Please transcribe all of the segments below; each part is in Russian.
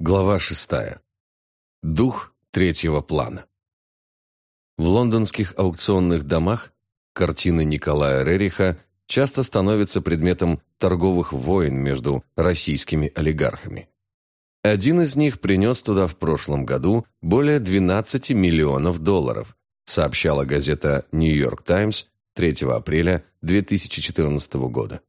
Глава шестая. Дух третьего плана. В лондонских аукционных домах картины Николая Рериха часто становятся предметом торговых войн между российскими олигархами. Один из них принес туда в прошлом году более 12 миллионов долларов, сообщала газета «Нью-Йорк Таймс» 3 апреля 2014 года.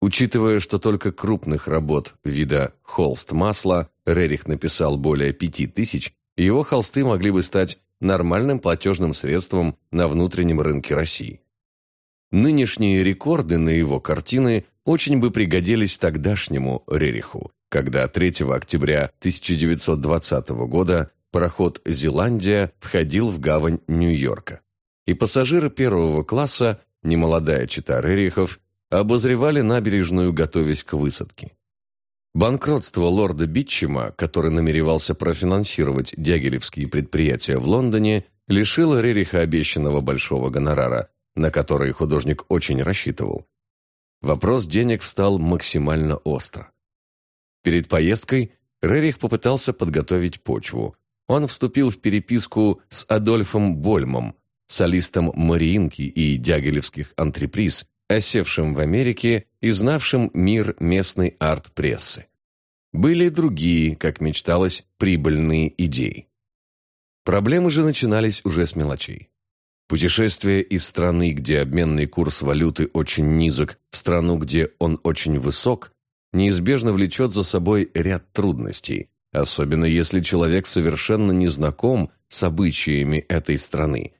Учитывая, что только крупных работ вида холст масла Рерих написал более пяти тысяч, его холсты могли бы стать нормальным платежным средством на внутреннем рынке России. Нынешние рекорды на его картины очень бы пригодились тогдашнему Рериху, когда 3 октября 1920 года пароход «Зеландия» входил в гавань Нью-Йорка. И пассажиры первого класса, немолодая чита Рерихов, обозревали набережную, готовясь к высадке. Банкротство лорда Битчема, который намеревался профинансировать дягилевские предприятия в Лондоне, лишило Рериха обещанного большого гонорара, на который художник очень рассчитывал. Вопрос денег встал максимально остро. Перед поездкой Рерих попытался подготовить почву. Он вступил в переписку с Адольфом Больмом, солистом Мариинки и Дягилевских антреприз, осевшим в Америке и знавшим мир местной арт-прессы. Были другие, как мечталось, прибыльные идеи. Проблемы же начинались уже с мелочей. Путешествие из страны, где обменный курс валюты очень низок, в страну, где он очень высок, неизбежно влечет за собой ряд трудностей, особенно если человек совершенно не знаком с обычаями этой страны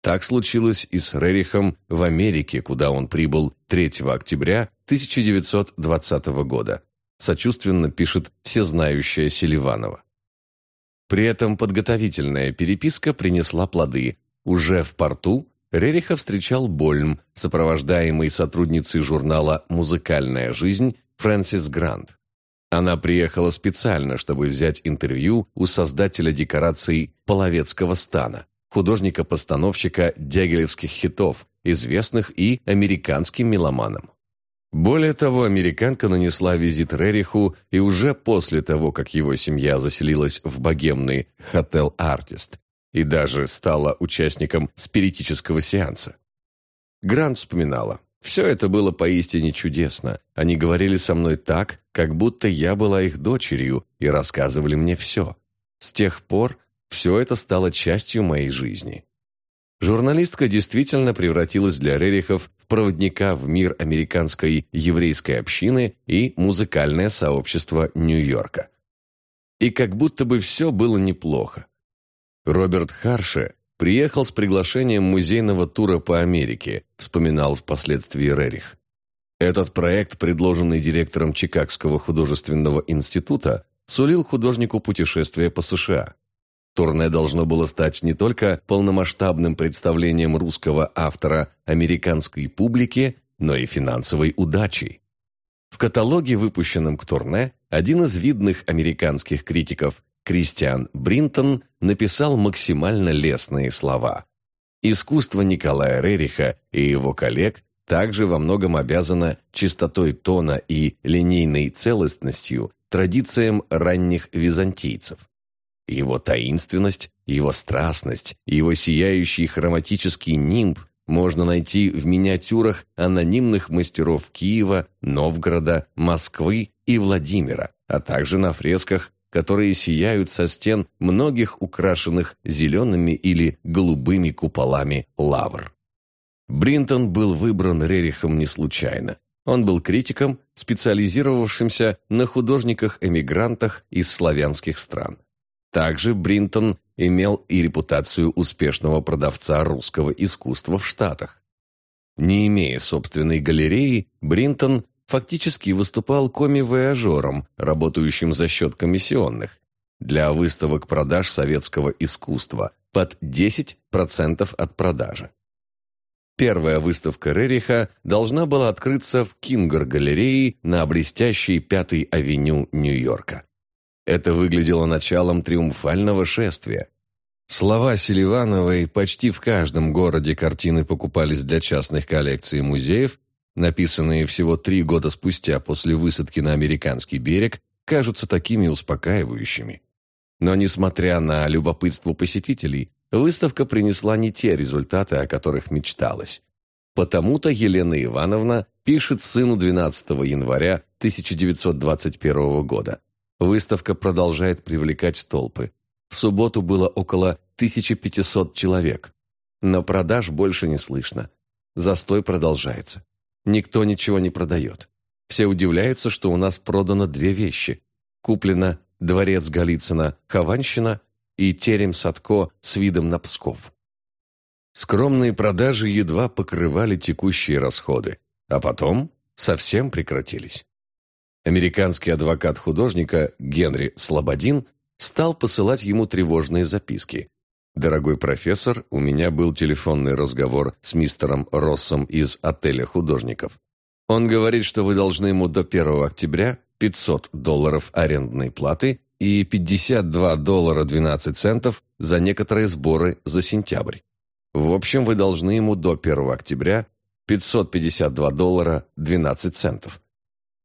так случилось и с Рерихом в Америке, куда он прибыл 3 октября 1920 года. Сочувственно пишет всезнающая Селиванова. При этом подготовительная переписка принесла плоды. Уже в порту Рериха встречал Больм, сопровождаемый сотрудницей журнала «Музыкальная жизнь» Фрэнсис Грант. Она приехала специально, чтобы взять интервью у создателя декораций Половецкого стана художника-постановщика дягилевских хитов, известных и американским меломанам. Более того, американка нанесла визит Рериху и уже после того, как его семья заселилась в богемный «Хотел Артист» и даже стала участником спиритического сеанса. Грант вспоминала. «Все это было поистине чудесно. Они говорили со мной так, как будто я была их дочерью, и рассказывали мне все. С тех пор все это стало частью моей жизни. Журналистка действительно превратилась для Рерихов в проводника в мир американской еврейской общины и музыкальное сообщество Нью-Йорка. И как будто бы все было неплохо. Роберт Харше приехал с приглашением музейного тура по Америке, вспоминал впоследствии Рерих. Этот проект, предложенный директором Чикагского художественного института, сулил художнику путешествие по США. Турне должно было стать не только полномасштабным представлением русского автора американской публике, но и финансовой удачей. В каталоге, выпущенном к турне, один из видных американских критиков, Кристиан Бринтон, написал максимально лестные слова. Искусство Николая Рериха и его коллег также во многом обязано чистотой тона и линейной целостностью традициям ранних византийцев. Его таинственность, его страстность, его сияющий хроматический нимб можно найти в миниатюрах анонимных мастеров Киева, Новгорода, Москвы и Владимира, а также на фресках, которые сияют со стен многих украшенных зелеными или голубыми куполами лавр. Бринтон был выбран Рерихом не случайно. Он был критиком, специализировавшимся на художниках-эмигрантах из славянских стран. Также Бринтон имел и репутацию успешного продавца русского искусства в Штатах. Не имея собственной галереи, Бринтон фактически выступал коми-вояжером, работающим за счет комиссионных, для выставок продаж советского искусства под 10% от продажи. Первая выставка Рериха должна была открыться в Кингер-галерее на блестящей Пятой авеню Нью-Йорка. Это выглядело началом триумфального шествия. Слова Селивановой почти в каждом городе картины покупались для частных коллекций музеев, написанные всего три года спустя после высадки на американский берег, кажутся такими успокаивающими. Но, несмотря на любопытство посетителей, выставка принесла не те результаты, о которых мечталось. Потому-то Елена Ивановна пишет сыну 12 января 1921 года. Выставка продолжает привлекать толпы. В субботу было около 1500 человек. Но продаж больше не слышно. Застой продолжается. Никто ничего не продает. Все удивляются, что у нас продано две вещи. Куплено дворец Голицына Хованщина и терем Садко с видом на Псков. Скромные продажи едва покрывали текущие расходы, а потом совсем прекратились. Американский адвокат художника Генри Слободин стал посылать ему тревожные записки. «Дорогой профессор, у меня был телефонный разговор с мистером Россом из отеля художников. Он говорит, что вы должны ему до 1 октября 500 долларов арендной платы и 52 доллара 12 центов за некоторые сборы за сентябрь. В общем, вы должны ему до 1 октября 552 доллара 12 центов.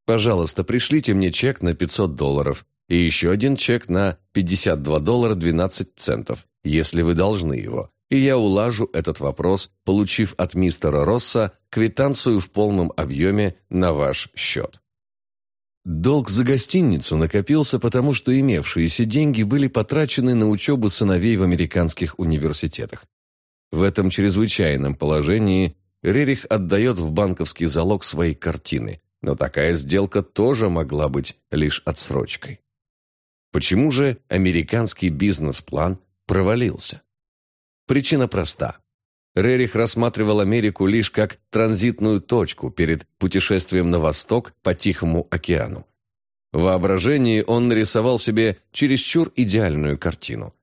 Пожалуйста, пришлите мне чек на 500 долларов и еще один чек на 52 доллара 12 центов, если вы должны его, и я улажу этот вопрос, получив от мистера Росса квитанцию в полном объеме на ваш счет. Долг за гостиницу накопился, потому что имевшиеся деньги были потрачены на учебу сыновей в американских университетах. В этом чрезвычайном положении Рерих отдает в банковский залог свои картины, но такая сделка тоже могла быть лишь отсрочкой. Почему же американский бизнес-план провалился? Причина проста. Рерих рассматривал Америку лишь как транзитную точку перед путешествием на восток по Тихому океану. В воображении он нарисовал себе чересчур идеальную картину.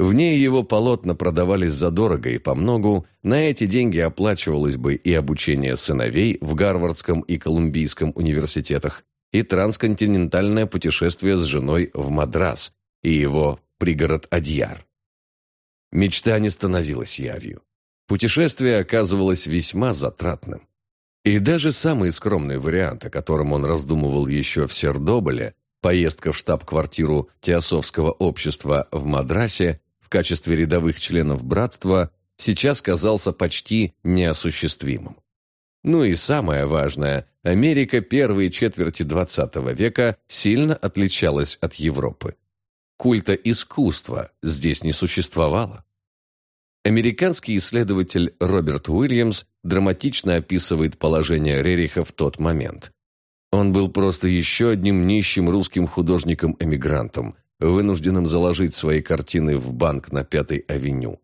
В ней его полотна продавались задорого и помногу, на эти деньги оплачивалось бы и обучение сыновей в Гарвардском и Колумбийском университетах, и трансконтинентальное путешествие с женой в Мадрас и его пригород Адьяр. Мечта не становилась явью. Путешествие оказывалось весьма затратным. И даже самый скромный вариант, о котором он раздумывал еще в Сердоболе, поездка в штаб-квартиру Теософского общества в Мадрасе качестве рядовых членов братства, сейчас казался почти неосуществимым. Ну и самое важное, Америка первой четверти XX века сильно отличалась от Европы. Культа искусства здесь не существовало. Американский исследователь Роберт Уильямс драматично описывает положение Рериха в тот момент. Он был просто еще одним нищим русским художником-эмигрантом, вынужденным заложить свои картины в банк на Пятой авеню.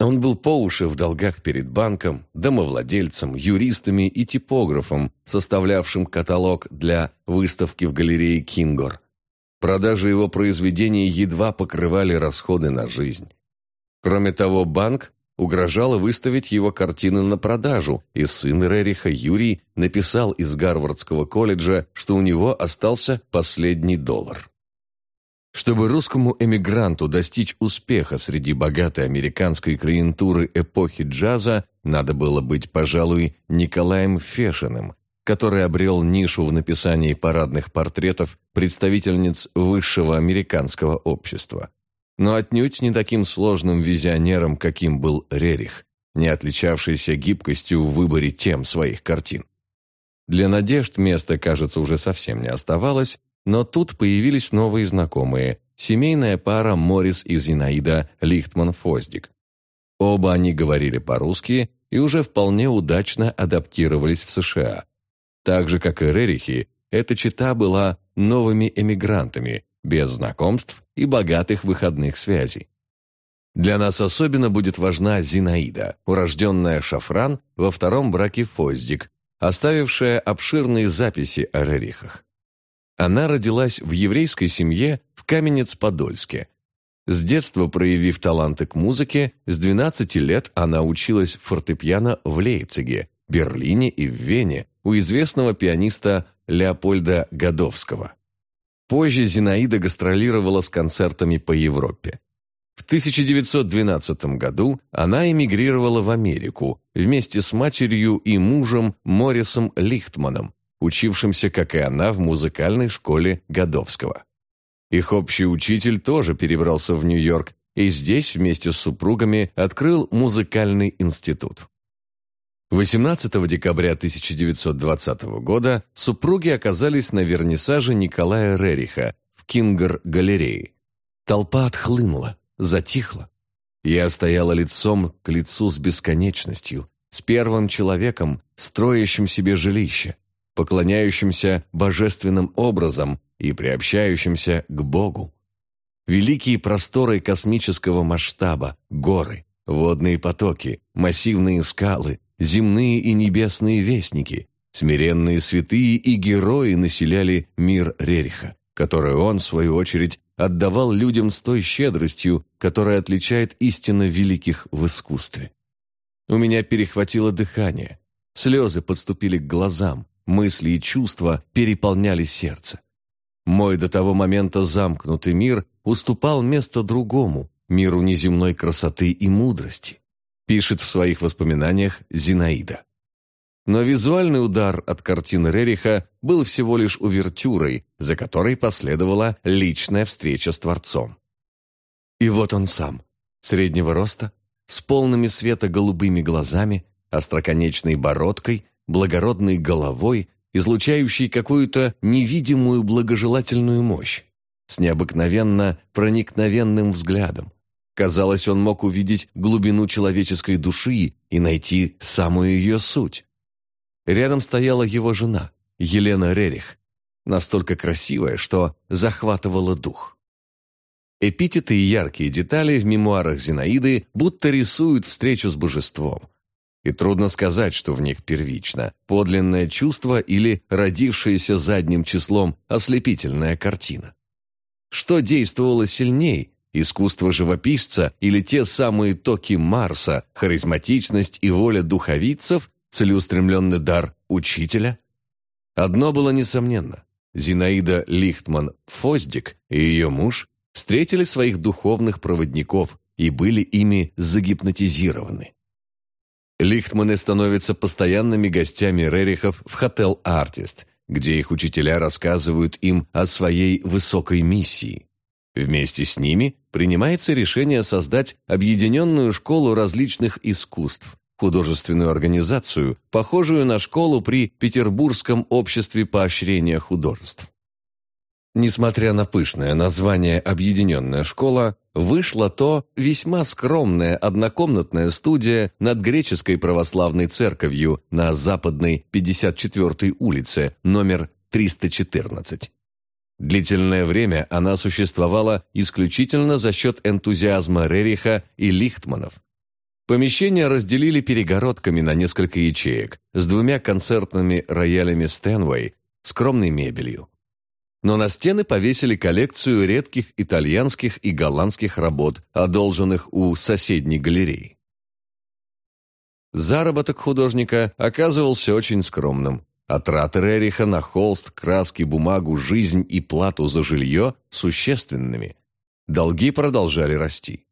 Он был по уши в долгах перед банком, домовладельцем, юристами и типографом, составлявшим каталог для выставки в галерее Кингор. Продажи его произведений едва покрывали расходы на жизнь. Кроме того, банк угрожал выставить его картины на продажу, и сын Рериха Юрий написал из Гарвардского колледжа, что у него остался последний доллар. Чтобы русскому эмигранту достичь успеха среди богатой американской клиентуры эпохи джаза, надо было быть, пожалуй, Николаем Фешиным, который обрел нишу в написании парадных портретов представительниц высшего американского общества. Но отнюдь не таким сложным визионером, каким был Рерих, не отличавшийся гибкостью в выборе тем своих картин. Для надежд места, кажется, уже совсем не оставалось, но тут появились новые знакомые – семейная пара Морис и Зинаида Лихтман-Фоздик. Оба они говорили по-русски и уже вполне удачно адаптировались в США. Так же, как и Рерихи, эта чита была новыми эмигрантами, без знакомств и богатых выходных связей. Для нас особенно будет важна Зинаида, урожденная Шафран во втором браке Фоздик, оставившая обширные записи о Рерихах. Она родилась в еврейской семье в Каменец-Подольске. С детства проявив таланты к музыке, с 12 лет она училась фортепиано в Лейпциге, Берлине и в Вене у известного пианиста Леопольда Годовского. Позже Зинаида гастролировала с концертами по Европе. В 1912 году она эмигрировала в Америку вместе с матерью и мужем Моррисом Лихтманом, учившимся, как и она, в музыкальной школе Годовского. Их общий учитель тоже перебрался в Нью-Йорк и здесь вместе с супругами открыл музыкальный институт. 18 декабря 1920 года супруги оказались на вернисаже Николая Рериха в Кингер-галерее. Толпа отхлынула, затихла. Я стояла лицом к лицу с бесконечностью, с первым человеком, строящим себе жилище, поклоняющимся божественным образом и приобщающимся к Богу. Великие просторы космического масштаба, горы, водные потоки, массивные скалы, земные и небесные вестники, смиренные святые и герои населяли мир Рериха, который он, в свою очередь, отдавал людям с той щедростью, которая отличает истинно великих в искусстве. У меня перехватило дыхание, слезы подступили к глазам, мысли и чувства переполняли сердце. Мой до того момента замкнутый мир уступал место другому, миру неземной красоты и мудрости, пишет в своих воспоминаниях Зинаида. Но визуальный удар от картины Рериха был всего лишь увертюрой, за которой последовала личная встреча с Творцом. И вот он сам, среднего роста, с полными света голубыми глазами, остроконечной бородкой, благородной головой, излучающей какую-то невидимую благожелательную мощь, с необыкновенно проникновенным взглядом. Казалось, он мог увидеть глубину человеческой души и найти самую ее суть. Рядом стояла его жена, Елена Рерих, настолько красивая, что захватывала дух. Эпитеты и яркие детали в мемуарах Зинаиды будто рисуют встречу с божеством. И трудно сказать, что в них первично, подлинное чувство или родившаяся задним числом ослепительная картина. Что действовало сильней, искусство живописца или те самые токи Марса, харизматичность и воля духовицев, целеустремленный дар учителя? Одно было несомненно. Зинаида Лихтман-Фоздик и ее муж встретили своих духовных проводников и были ими загипнотизированы. Лихтманы становятся постоянными гостями Рерихов в Hotel Artist, где их учителя рассказывают им о своей высокой миссии. Вместе с ними принимается решение создать объединенную школу различных искусств, художественную организацию, похожую на школу при Петербургском обществе поощрения художеств. Несмотря на пышное название «Объединенная школа», вышла то весьма скромная однокомнатная студия над греческой православной церковью на западной 54-й улице, номер 314. Длительное время она существовала исключительно за счет энтузиазма Рериха и Лихтманов. Помещение разделили перегородками на несколько ячеек с двумя концертными роялями Стэнвей, скромной мебелью но на стены повесили коллекцию редких итальянских и голландских работ, одолженных у соседней галереи. Заработок художника оказывался очень скромным, а траты Рериха на холст, краски, бумагу, жизнь и плату за жилье существенными. Долги продолжали расти.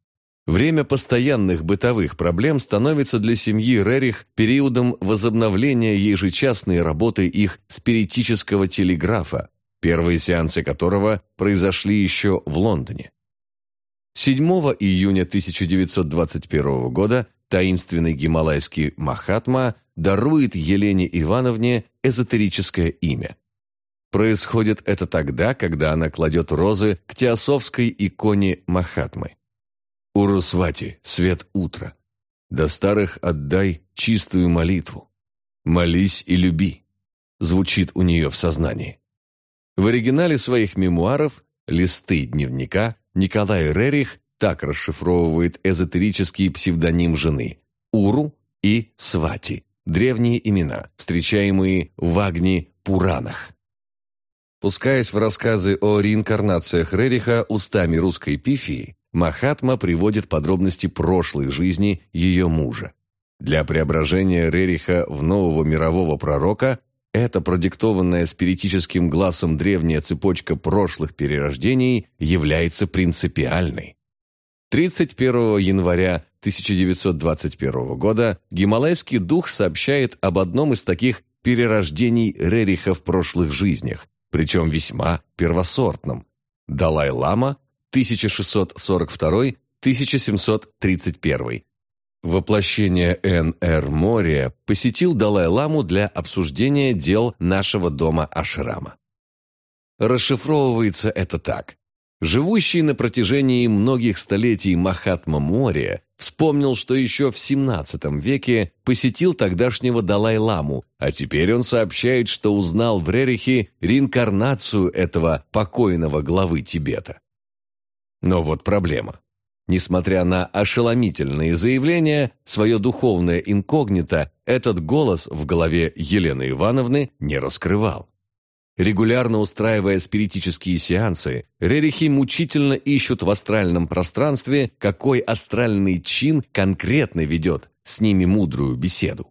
Время постоянных бытовых проблем становится для семьи Рерих периодом возобновления ежечасной работы их спиритического телеграфа, первые сеансы которого произошли еще в Лондоне. 7 июня 1921 года таинственный гималайский Махатма дарует Елене Ивановне эзотерическое имя. Происходит это тогда, когда она кладет розы к теософской иконе Махатмы. «Урусвати, свет утра, до старых отдай чистую молитву, молись и люби», звучит у нее в сознании. В оригинале своих мемуаров «Листы дневника» Николай Рерих так расшифровывает эзотерический псевдоним жены – Уру и Свати – древние имена, встречаемые в Агни-Пуранах. Пускаясь в рассказы о реинкарнациях Рериха устами русской пифии, Махатма приводит подробности прошлой жизни ее мужа. Для преображения Рериха в нового мирового пророка эта продиктованная спиритическим глазом древняя цепочка прошлых перерождений является принципиальной. 31 января 1921 года гималайский дух сообщает об одном из таких перерождений Рериха в прошлых жизнях, причем весьма первосортном. Далай-лама 1642-1731. Воплощение Н.Р. Мория посетил Далай-ламу для обсуждения дел нашего дома Ашрама. Расшифровывается это так. Живущий на протяжении многих столетий Махатма Мория вспомнил, что еще в XVII веке посетил тогдашнего Далай-ламу, а теперь он сообщает, что узнал в Рерихе реинкарнацию этого покойного главы Тибета. Но вот проблема. Несмотря на ошеломительные заявления, свое духовное инкогнито этот голос в голове Елены Ивановны не раскрывал. Регулярно устраивая спиритические сеансы, рерихи мучительно ищут в астральном пространстве, какой астральный чин конкретно ведет с ними мудрую беседу.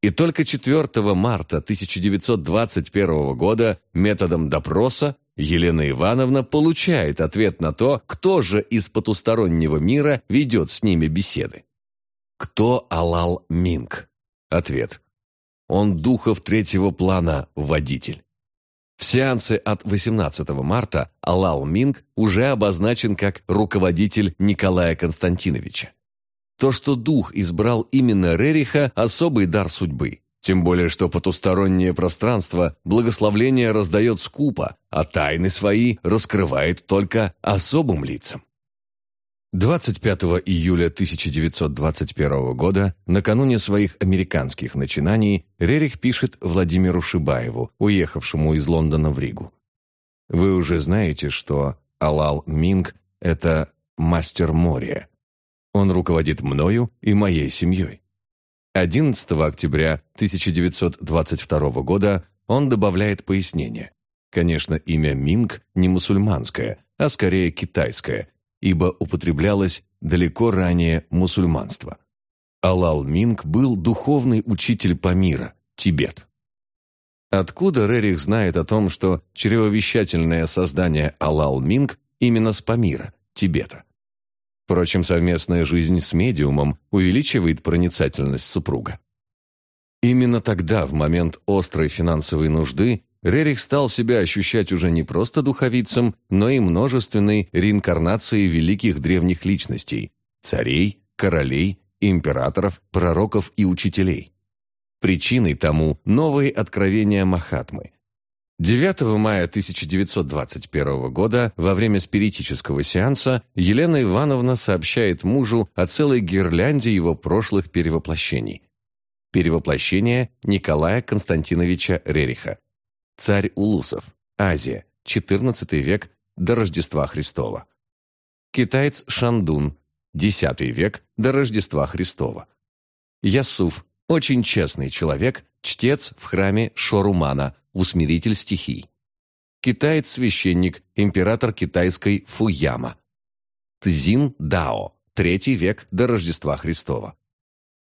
И только 4 марта 1921 года методом допроса Елена Ивановна получает ответ на то, кто же из потустороннего мира ведет с ними беседы. Кто Алал Минг? Ответ. Он духов третьего плана водитель. В сеансе от 18 марта Алал Минг уже обозначен как руководитель Николая Константиновича. То, что дух избрал именно Рериха – особый дар судьбы. Тем более, что потустороннее пространство благословление раздает скупо, а тайны свои раскрывает только особым лицам. 25 июля 1921 года, накануне своих американских начинаний, Рерих пишет Владимиру Шибаеву, уехавшему из Лондона в Ригу. «Вы уже знаете, что Алал Минг – это мастер моря. Он руководит мною и моей семьей. 11 октября 1922 года он добавляет пояснение. Конечно, имя Минг не мусульманское, а скорее китайское, ибо употреблялось далеко ранее мусульманство. Алал Минг был духовный учитель Памира, Тибет. Откуда Рерих знает о том, что чревовещательное создание Алал Минг именно с Памира, Тибета? Впрочем, совместная жизнь с медиумом увеличивает проницательность супруга. Именно тогда, в момент острой финансовой нужды, Рерих стал себя ощущать уже не просто духовицем, но и множественной реинкарнацией великих древних личностей – царей, королей, императоров, пророков и учителей. Причиной тому новые откровения Махатмы, 9 мая 1921 года во время спиритического сеанса Елена Ивановна сообщает мужу о целой гирлянде его прошлых перевоплощений. Перевоплощение Николая Константиновича Рериха. Царь Улусов. Азия. 14 век до Рождества Христова. Китаец Шандун. 10 век до Рождества Христова. Ясуф. Очень честный человек, чтец в храме Шорумана – усмиритель стихий. Китаец-священник, император китайской Фуяма. Цзин Дао, третий век до Рождества Христова.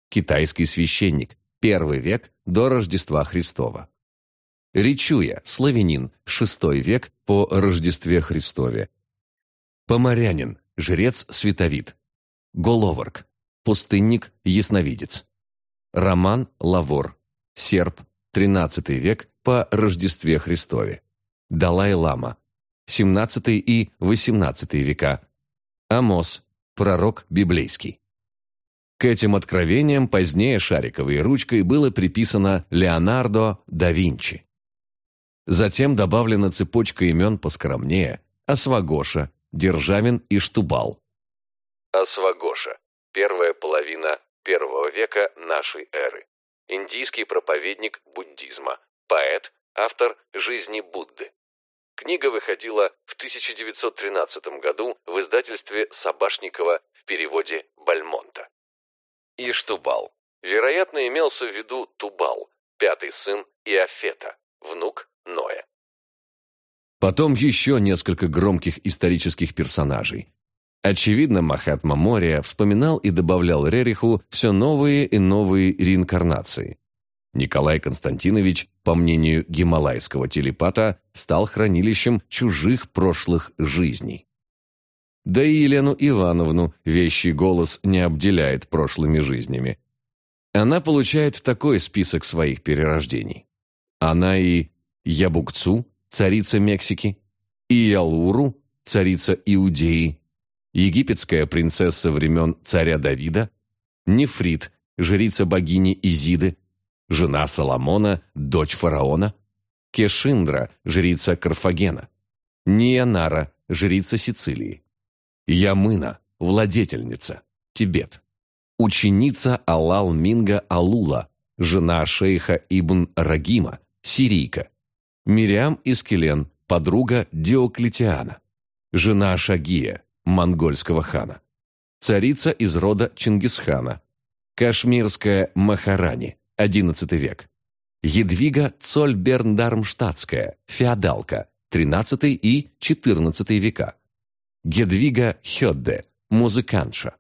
Китайский священник, первый век до Рождества Христова. Ричуя, славянин, шестой век по Рождестве Христове. Поморянин, жрец Световид. Головорг, пустынник, ясновидец. Роман Лавор, серб, XIII век по Рождестве Христове. Далай-лама, XVII и XVIII века. Амос, пророк библейский. К этим откровениям позднее шариковой ручкой было приписано Леонардо да Винчи. Затем добавлена цепочка имен поскромнее – Освагоша, Державин и Штубал. Освагоша – первая половина первого века нашей эры. Индийский проповедник буддизма, поэт, автор «Жизни Будды». Книга выходила в 1913 году в издательстве Сабашникова в переводе Бальмонта. Иштубал. Вероятно, имелся в виду Тубал, пятый сын Иофета, внук Ноя. Потом еще несколько громких исторических персонажей. Очевидно, Махатма Мория вспоминал и добавлял Рериху все новые и новые реинкарнации. Николай Константинович, по мнению гималайского телепата, стал хранилищем чужих прошлых жизней. Да и Елену Ивановну вещий голос не обделяет прошлыми жизнями. Она получает такой список своих перерождений. Она и Ябукцу, царица Мексики, и Ялуру, царица Иудеи, египетская принцесса времен царя Давида, Нефрит, жрица богини Изиды, жена Соломона, дочь фараона, Кешиндра, жрица Карфагена, Нианара, жрица Сицилии, Ямына, владетельница, Тибет, ученица Алал Минга Алула, жена шейха Ибн Рагима, сирийка, Мириам Искелен, подруга Диоклетиана, жена Шагия, монгольского хана, царица из рода Чингисхана, кашмирская Махарани, XI век, Едвига Цольберн-Дармштадтская, феодалка, XIII и XIV века, Гедвига Хёдде, музыкантша,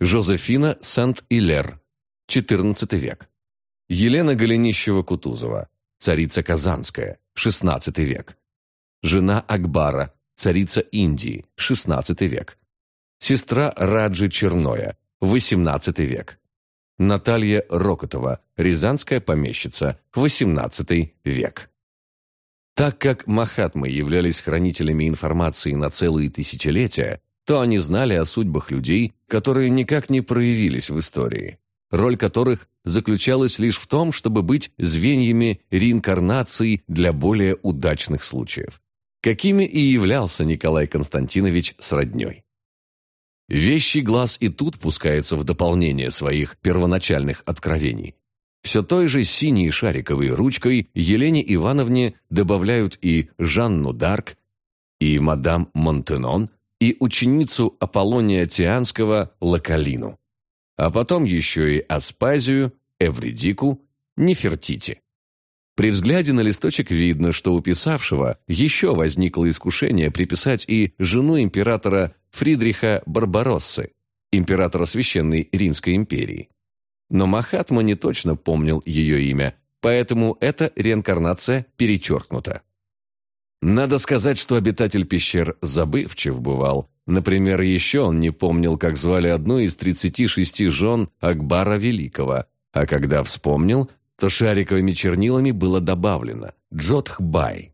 Жозефина Сент-Илер, XIV век, Елена Голенищева-Кутузова, царица Казанская, XVI век, жена Акбара, царица Индии, XVI век, сестра Раджи Черноя, XVIII век, Наталья Рокотова, рязанская помещица, XVIII век. Так как Махатмы являлись хранителями информации на целые тысячелетия, то они знали о судьбах людей, которые никак не проявились в истории, роль которых заключалась лишь в том, чтобы быть звеньями реинкарнации для более удачных случаев, какими и являлся Николай Константинович с родней. Вещий глаз и тут пускается в дополнение своих первоначальных откровений. Все той же синей шариковой ручкой Елене Ивановне добавляют и Жанну Дарк, и мадам Монтенон, и ученицу Аполлония Тианского Лакалину. А потом еще и Аспазию, Эвридику, Нефертити. При взгляде на листочек видно, что у писавшего еще возникло искушение приписать и жену императора Фридриха Барбароссы, императора Священной Римской империи. Но Махатма не точно помнил ее имя, поэтому эта реинкарнация перечеркнута. Надо сказать, что обитатель пещер забывчив бывал. Например, еще он не помнил, как звали одну из 36 жен Акбара Великого, а когда вспомнил, то шариковыми чернилами было добавлено «Джотхбай».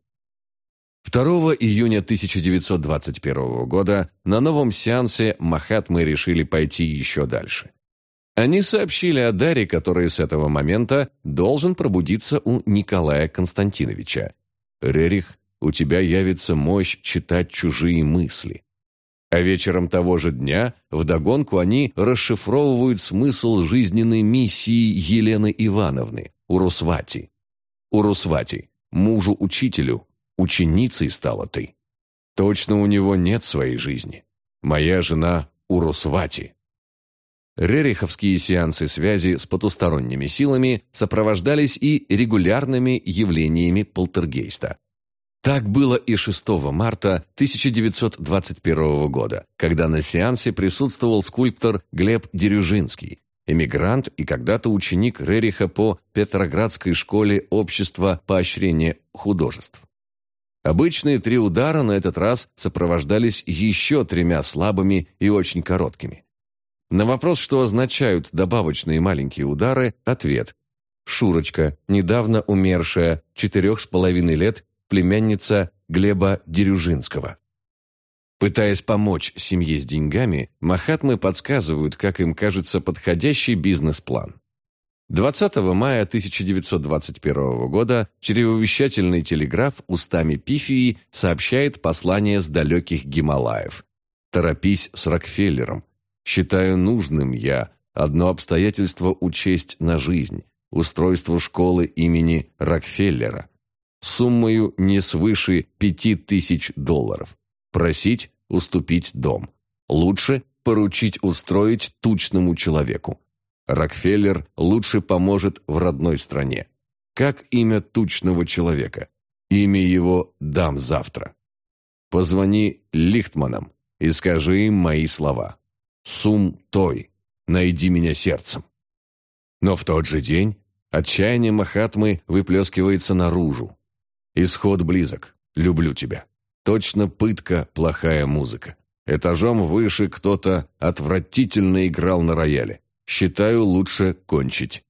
2 июня 1921 года на новом сеансе Махатмы решили пойти еще дальше. Они сообщили о даре, который с этого момента должен пробудиться у Николая Константиновича. «Рерих, у тебя явится мощь читать чужие мысли». А вечером того же дня вдогонку они расшифровывают смысл жизненной миссии Елены Ивановны, Урусвати. Урусвати, мужу-учителю, ученицей стала ты. Точно у него нет своей жизни. Моя жена Урусвати. Рериховские сеансы связи с потусторонними силами сопровождались и регулярными явлениями полтергейста. Так было и 6 марта 1921 года, когда на сеансе присутствовал скульптор Глеб Дерюжинский, эмигрант и когда-то ученик Рериха по Петроградской школе общества поощрения художеств. Обычные три удара на этот раз сопровождались еще тремя слабыми и очень короткими. На вопрос, что означают добавочные маленькие удары, ответ. Шурочка, недавно умершая, четырех с половиной лет, племянница Глеба Дерюжинского. Пытаясь помочь семье с деньгами, Махатмы подсказывают, как им кажется, подходящий бизнес-план. 20 мая 1921 года чревовещательный телеграф устами Пифии сообщает послание с далеких Гималаев. «Торопись с Рокфеллером. Считаю нужным я одно обстоятельство учесть на жизнь – устройство школы имени Рокфеллера. Суммою не свыше пяти тысяч долларов. Просить – уступить дом. Лучше поручить устроить тучному человеку. Рокфеллер лучше поможет в родной стране. Как имя тучного человека? Имя его дам завтра. Позвони Лихтманам и скажи им мои слова. Сум той, найди меня сердцем. Но в тот же день отчаяние Махатмы выплескивается наружу. Исход близок. Люблю тебя. Точно пытка, плохая музыка. Этажом выше кто-то отвратительно играл на рояле. Считаю, лучше кончить.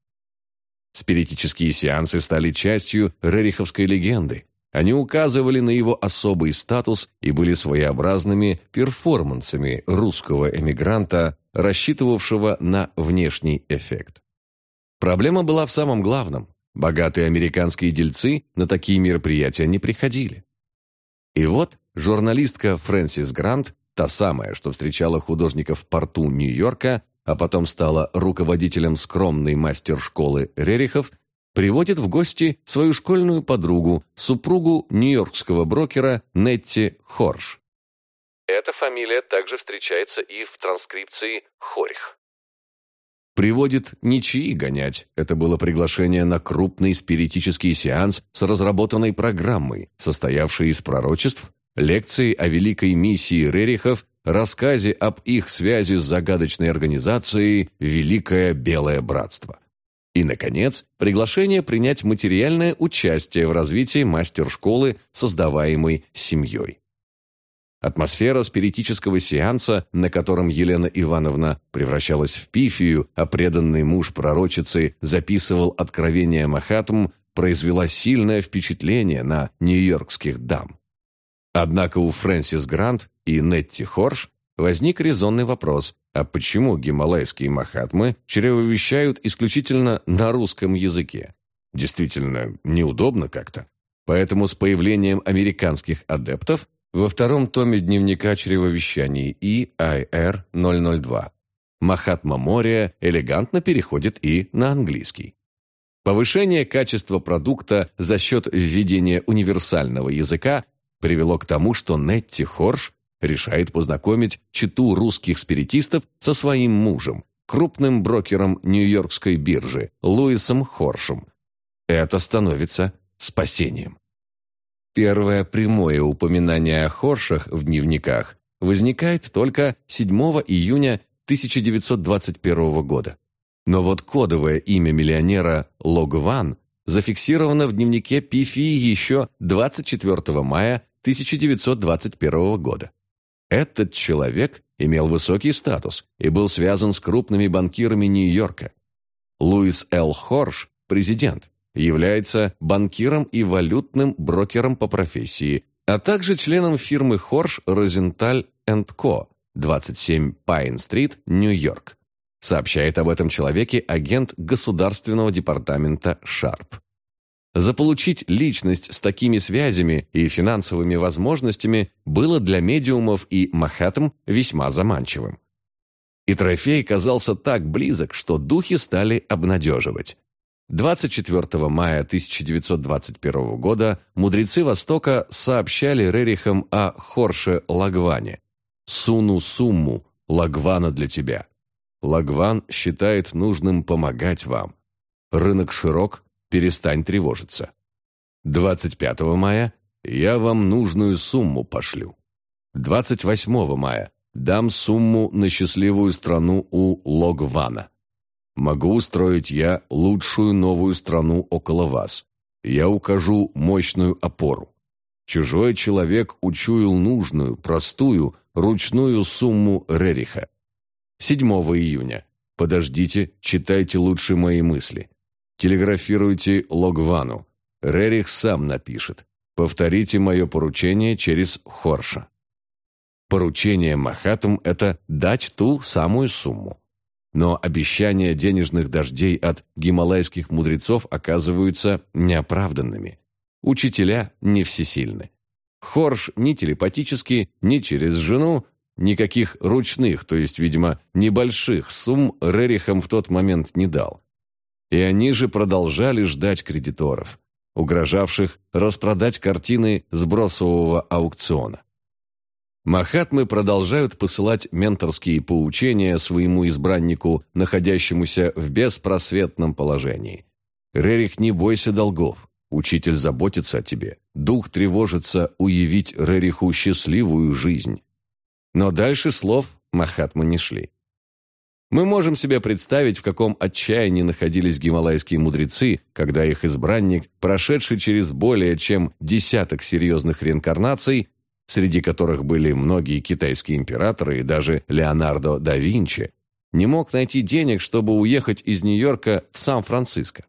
Спиритические сеансы стали частью рериховской легенды. Они указывали на его особый статус и были своеобразными перформансами русского эмигранта, рассчитывавшего на внешний эффект. Проблема была в самом главном. Богатые американские дельцы на такие мероприятия не приходили. И вот журналистка Фрэнсис Грант, та самая, что встречала художников в порту Нью-Йорка, а потом стала руководителем скромной мастер-школы Рерихов, приводит в гости свою школьную подругу, супругу нью-йоркского брокера Нетти Хорш. Эта фамилия также встречается и в транскрипции Хорих. Приводит ничьи гонять. Это было приглашение на крупный спиритический сеанс с разработанной программой, состоявшей из пророчеств, лекций о великой миссии Рерихов рассказе об их связи с загадочной организацией «Великое Белое Братство». И, наконец, приглашение принять материальное участие в развитии мастер-школы, создаваемой семьей. Атмосфера спиритического сеанса, на котором Елена Ивановна превращалась в пифию, а преданный муж пророчицы записывал откровения Махатм, произвела сильное впечатление на нью-йоркских дам. Однако у Фрэнсис Грант и Нетти Хорш возник резонный вопрос, а почему гималайские махатмы чревовещают исключительно на русском языке? Действительно, неудобно как-то. Поэтому с появлением американских адептов во втором томе дневника чревовещаний EIR-002 Махатма Мория элегантно переходит и на английский. Повышение качества продукта за счет введения универсального языка привело к тому, что Нетти Хорш решает познакомить читу русских спиритистов со своим мужем, крупным брокером Нью-Йоркской биржи Луисом Хоршем. Это становится спасением. Первое прямое упоминание о Хоршах в дневниках возникает только 7 июня 1921 года. Но вот кодовое имя миллионера Логван зафиксировано в дневнике Пифии еще 24 мая 1921 года. Этот человек имел высокий статус и был связан с крупными банкирами Нью-Йорка. Луис Л. Хорш, президент, является банкиром и валютным брокером по профессии, а также членом фирмы Хорш Розенталь Ко, 27 Пайн-стрит, Нью-Йорк. Сообщает об этом человеке агент Государственного департамента Шарп. Заполучить личность с такими связями и финансовыми возможностями было для медиумов и Махатм весьма заманчивым. И трофей казался так близок, что духи стали обнадеживать. 24 мая 1921 года мудрецы Востока сообщали Рерихам о Хорше Лагване. «Суну сумму, Лагвана для тебя. Лагван считает нужным помогать вам. Рынок широк, перестань тревожиться. 25 мая я вам нужную сумму пошлю. 28 мая дам сумму на счастливую страну у Логвана. Могу устроить я лучшую новую страну около вас. Я укажу мощную опору. Чужой человек учуял нужную, простую, ручную сумму Рериха. 7 июня. Подождите, читайте лучше мои мысли. Телеграфируйте Логвану. Рерих сам напишет. Повторите мое поручение через Хорша. Поручение Махатам – это дать ту самую сумму. Но обещания денежных дождей от гималайских мудрецов оказываются неоправданными. Учителя не всесильны. Хорш ни телепатически, ни через жену, никаких ручных, то есть, видимо, небольших сумм Рерихам в тот момент не дал. И они же продолжали ждать кредиторов, угрожавших распродать картины с бросового аукциона. Махатмы продолжают посылать менторские поучения своему избраннику, находящемуся в беспросветном положении. «Рерих, не бойся долгов. Учитель заботится о тебе. Дух тревожится уявить Рериху счастливую жизнь». Но дальше слов Махатмы не шли. Мы можем себе представить, в каком отчаянии находились гималайские мудрецы, когда их избранник, прошедший через более чем десяток серьезных реинкарнаций, среди которых были многие китайские императоры и даже Леонардо да Винчи, не мог найти денег, чтобы уехать из Нью-Йорка в Сан-Франциско.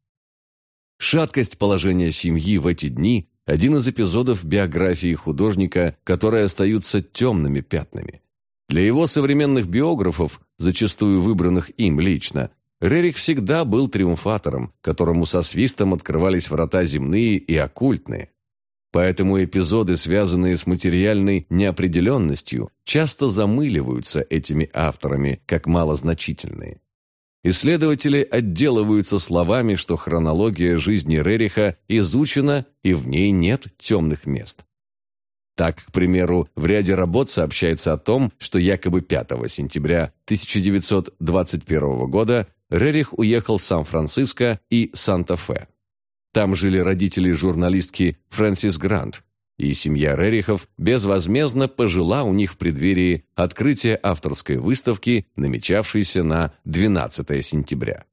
Шаткость положения семьи в эти дни – один из эпизодов биографии художника, которые остаются темными пятнами. Для его современных биографов, зачастую выбранных им лично, Рерих всегда был триумфатором, которому со свистом открывались врата земные и оккультные. Поэтому эпизоды, связанные с материальной неопределенностью, часто замыливаются этими авторами как малозначительные. Исследователи отделываются словами, что хронология жизни Рериха изучена и в ней нет темных мест. Так, к примеру, в ряде работ сообщается о том, что якобы 5 сентября 1921 года Рерих уехал в Сан-Франциско и Санта-Фе. Там жили родители журналистки Фрэнсис Грант, и семья Рерихов безвозмездно пожила у них в преддверии открытия авторской выставки, намечавшейся на 12 сентября.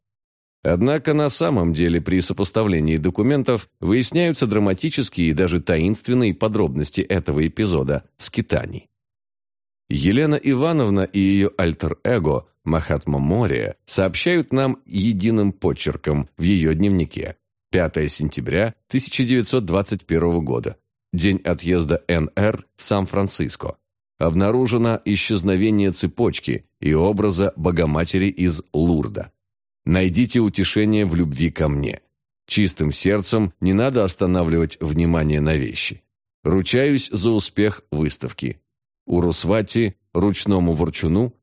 Однако на самом деле при сопоставлении документов выясняются драматические и даже таинственные подробности этого эпизода скитаний. Елена Ивановна и ее альтер-эго Махатма Мория сообщают нам единым почерком в ее дневнике. 5 сентября 1921 года. День отъезда НР Сан-Франциско. Обнаружено исчезновение цепочки и образа Богоматери из Лурда. Найдите утешение в любви ко мне. Чистым сердцем не надо останавливать внимание на вещи. Ручаюсь за успех выставки. Урусвати, ручному ворчуну.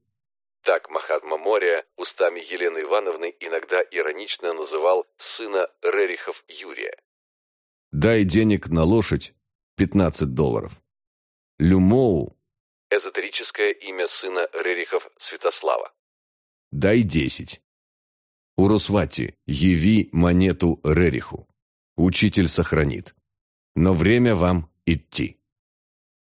Так Махатма Мория устами Елены Ивановны иногда иронично называл сына Рерихов Юрия. Дай денег на лошадь 15 долларов. Люмоу – эзотерическое имя сына Рерихов Святослава. Дай 10. Урусвати, яви монету Рериху. Учитель сохранит. Но время вам идти.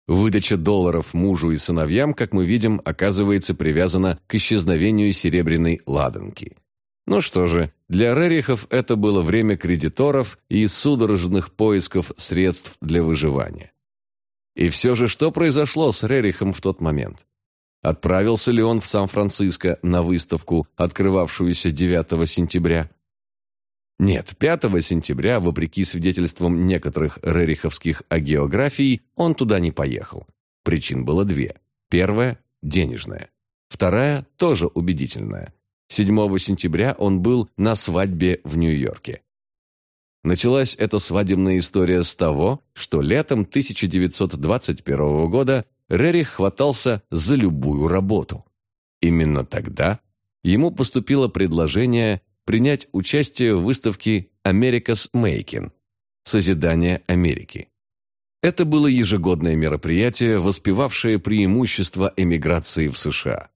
Выдача долларов мужу и сыновьям, как мы видим, оказывается привязана к исчезновению серебряной ладанки. Ну что же, для Рерихов это было время кредиторов и судорожных поисков средств для выживания. И все же, что произошло с Рерихом в тот момент? Отправился ли он в Сан-Франциско на выставку, открывавшуюся 9 сентября? Нет, 5 сентября, вопреки свидетельствам некоторых рериховских агеографий, он туда не поехал. Причин было две. Первая – денежная. Вторая – тоже убедительная. 7 сентября он был на свадьбе в Нью-Йорке. Началась эта свадебная история с того, что летом 1921 года Рерих хватался за любую работу. Именно тогда ему поступило предложение принять участие в выставке «America's Making» – «Созидание Америки». Это было ежегодное мероприятие, воспевавшее преимущества эмиграции в США.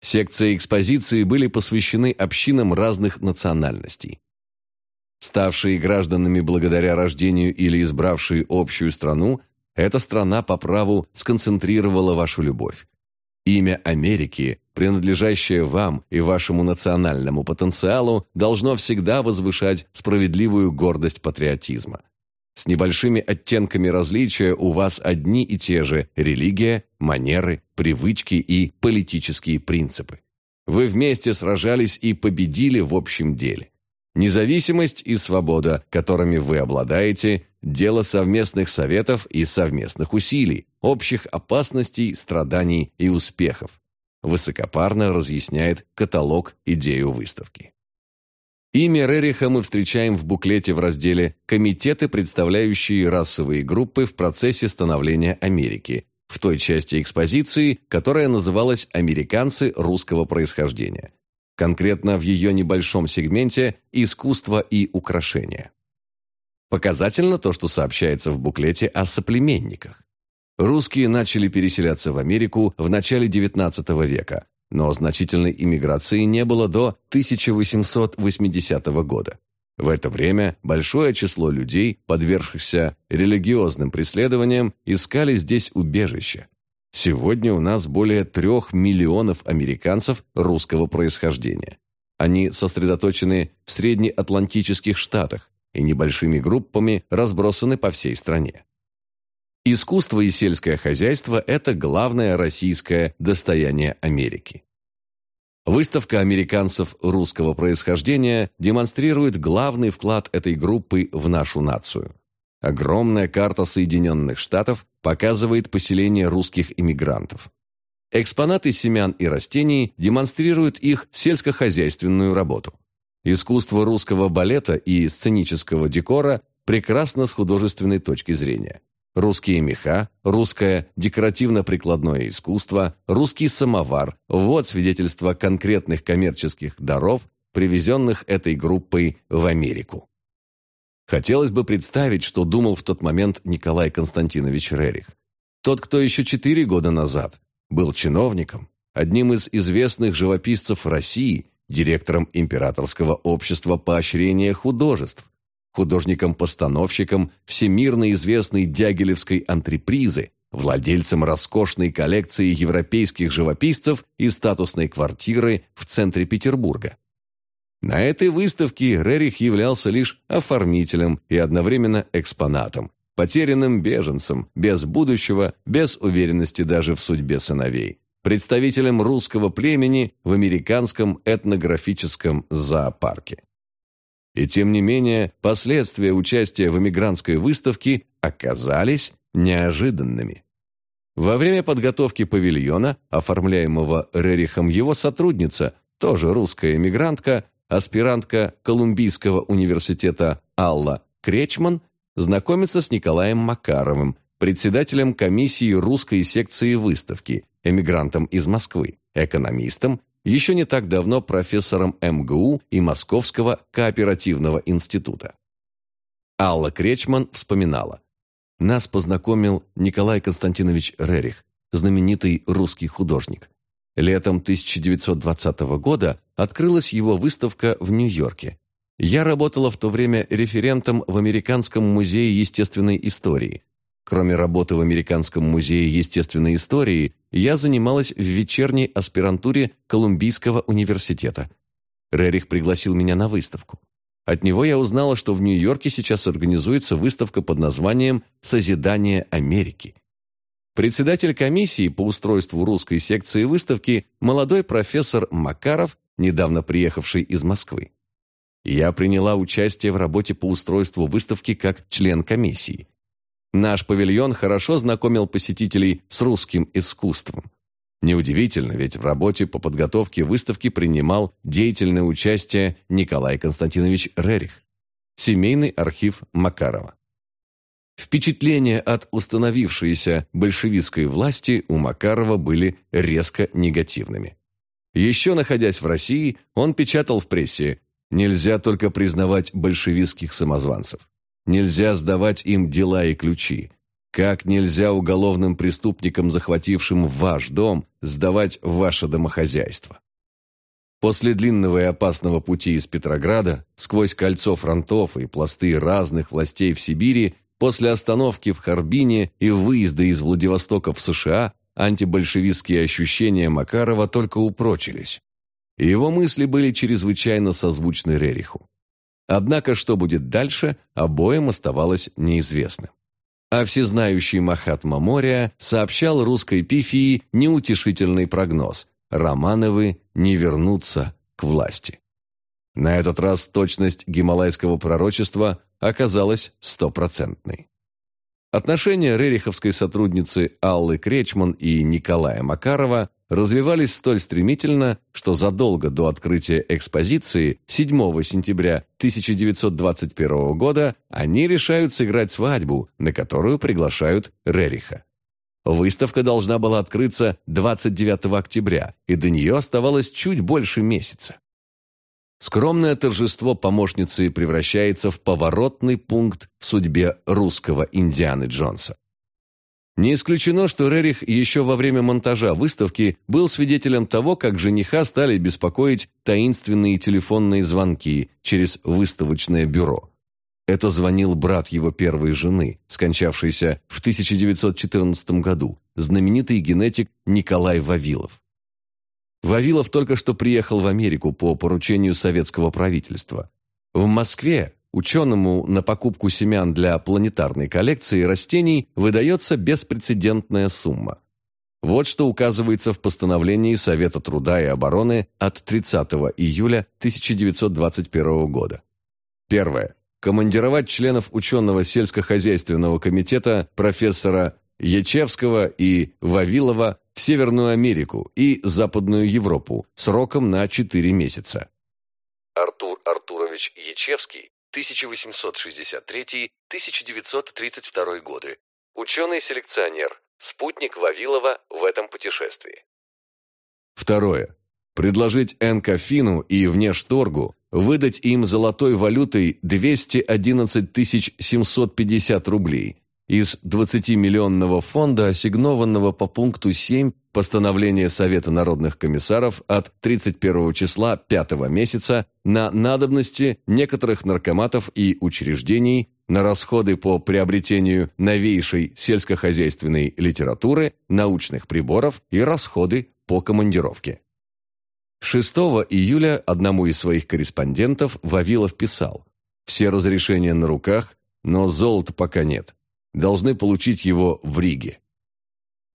Секции экспозиции были посвящены общинам разных национальностей. Ставшие гражданами благодаря рождению или избравшие общую страну, эта страна по праву сконцентрировала вашу любовь. Имя Америки, принадлежащее вам и вашему национальному потенциалу, должно всегда возвышать справедливую гордость патриотизма. С небольшими оттенками различия у вас одни и те же религия, манеры, привычки и политические принципы. Вы вместе сражались и победили в общем деле. Независимость и свобода, которыми вы обладаете, дело совместных советов и совместных усилий, общих опасностей, страданий и успехов. Высокопарно разъясняет каталог идею выставки. Имя Рериха мы встречаем в буклете в разделе «Комитеты, представляющие расовые группы в процессе становления Америки», в той части экспозиции, которая называлась «Американцы русского происхождения» конкретно в ее небольшом сегменте «Искусство и украшения». Показательно то, что сообщается в буклете о соплеменниках. Русские начали переселяться в Америку в начале XIX века, но значительной иммиграции не было до 1880 года. В это время большое число людей, подвергшихся религиозным преследованиям, искали здесь убежище. Сегодня у нас более трех миллионов американцев русского происхождения. Они сосредоточены в среднеатлантических штатах и небольшими группами разбросаны по всей стране. Искусство и сельское хозяйство – это главное российское достояние Америки. Выставка американцев русского происхождения демонстрирует главный вклад этой группы в нашу нацию. Огромная карта Соединенных Штатов показывает поселение русских иммигрантов. Экспонаты семян и растений демонстрируют их сельскохозяйственную работу. Искусство русского балета и сценического декора прекрасно с художественной точки зрения. Русские меха, русское декоративно-прикладное искусство, русский самовар – вот свидетельство конкретных коммерческих даров, привезенных этой группой в Америку. Хотелось бы представить, что думал в тот момент Николай Константинович Рерих. Тот, кто еще четыре года назад был чиновником, одним из известных живописцев России, директором Императорского общества поощрения художеств, художником-постановщиком всемирно известной дягилевской антрепризы, владельцем роскошной коллекции европейских живописцев и статусной квартиры в центре Петербурга. На этой выставке Рерих являлся лишь оформителем и одновременно экспонатом, потерянным беженцем, без будущего, без уверенности даже в судьбе сыновей, представителем русского племени в американском этнографическом зоопарке. И тем не менее, последствия участия в эмигрантской выставке оказались неожиданными. Во время подготовки павильона, оформляемого Рерихом, его сотрудница, тоже русская эмигрантка, аспирантка Колумбийского университета Алла Кречман, знакомится с Николаем Макаровым, председателем комиссии русской секции выставки, эмигрантом из Москвы, экономистом еще не так давно профессором МГУ и Московского кооперативного института. Алла Кречман вспоминала. Нас познакомил Николай Константинович Рерих, знаменитый русский художник. Летом 1920 года открылась его выставка в Нью-Йорке. Я работала в то время референтом в Американском музее естественной истории. Кроме работы в Американском музее естественной истории, я занималась в вечерней аспирантуре Колумбийского университета. Рерих пригласил меня на выставку. От него я узнала, что в Нью-Йорке сейчас организуется выставка под названием «Созидание Америки». Председатель комиссии по устройству русской секции выставки молодой профессор Макаров, недавно приехавший из Москвы. Я приняла участие в работе по устройству выставки как член комиссии. Наш павильон хорошо знакомил посетителей с русским искусством. Неудивительно, ведь в работе по подготовке выставки принимал деятельное участие Николай Константинович Рерих, семейный архив Макарова. Впечатления от установившейся большевистской власти у Макарова были резко негативными. Еще находясь в России, он печатал в прессе «Нельзя только признавать большевистских самозванцев. Нельзя сдавать им дела и ключи. Как нельзя уголовным преступникам, захватившим ваш дом, сдавать ваше домохозяйство? После длинного и опасного пути из Петрограда, сквозь кольцо фронтов и пласты разных властей в Сибири, после остановки в Харбине и выезда из Владивостока в США, антибольшевистские ощущения Макарова только упрочились. Его мысли были чрезвычайно созвучны Рериху. Однако, что будет дальше, обоим оставалось неизвестным. А всезнающий Махатма Мория сообщал русской пифии неутешительный прогноз – Романовы не вернутся к власти. На этот раз точность гималайского пророчества оказалась стопроцентной. Отношения рериховской сотрудницы Аллы Кречман и Николая Макарова развивались столь стремительно, что задолго до открытия экспозиции 7 сентября 1921 года они решают сыграть свадьбу, на которую приглашают Рериха. Выставка должна была открыться 29 октября, и до нее оставалось чуть больше месяца. Скромное торжество помощницы превращается в поворотный пункт в судьбе русского Индианы Джонса. Не исключено, что Рерих еще во время монтажа выставки был свидетелем того, как жениха стали беспокоить таинственные телефонные звонки через выставочное бюро. Это звонил брат его первой жены, скончавшийся в 1914 году, знаменитый генетик Николай Вавилов. Вавилов только что приехал в Америку по поручению советского правительства. В Москве ученому на покупку семян для планетарной коллекции растений выдается беспрецедентная сумма. Вот что указывается в постановлении Совета труда и обороны от 30 июля 1921 года. Первое. Командировать членов ученого сельскохозяйственного комитета профессора Ячевского и Вавилова в Северную Америку и Западную Европу сроком на 4 месяца. Артур Артурович Ячевский, 1863-1932 годы. Ученый-селекционер, спутник Вавилова в этом путешествии. Второе. Предложить Энкофину и Внешторгу выдать им золотой валютой 211 750 рублей из 20-миллионного фонда, ассигнованного по пункту 7 постановления Совета народных комиссаров от 31 числа 5 месяца на надобности некоторых наркоматов и учреждений на расходы по приобретению новейшей сельскохозяйственной литературы, научных приборов и расходы по командировке. 6 июля одному из своих корреспондентов Вавилов писал «Все разрешения на руках, но золота пока нет должны получить его в Риге.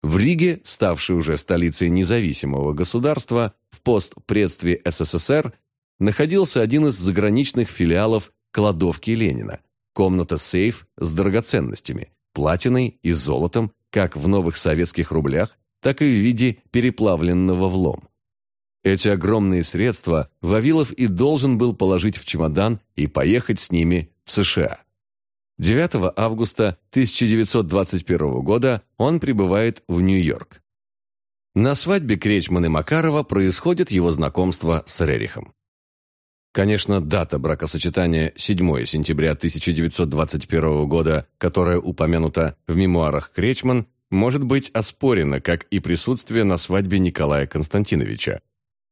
В Риге, ставшей уже столицей независимого государства, в постпредстве СССР находился один из заграничных филиалов кладовки Ленина, комната-сейф с драгоценностями, платиной и золотом как в новых советских рублях, так и в виде переплавленного в лом. Эти огромные средства Вавилов и должен был положить в чемодан и поехать с ними в США. 9 августа 1921 года он прибывает в Нью-Йорк. На свадьбе Кречман и Макарова происходит его знакомство с Рерихом. Конечно, дата бракосочетания 7 сентября 1921 года, которая упомянута в мемуарах Кречман, может быть оспорена, как и присутствие на свадьбе Николая Константиновича.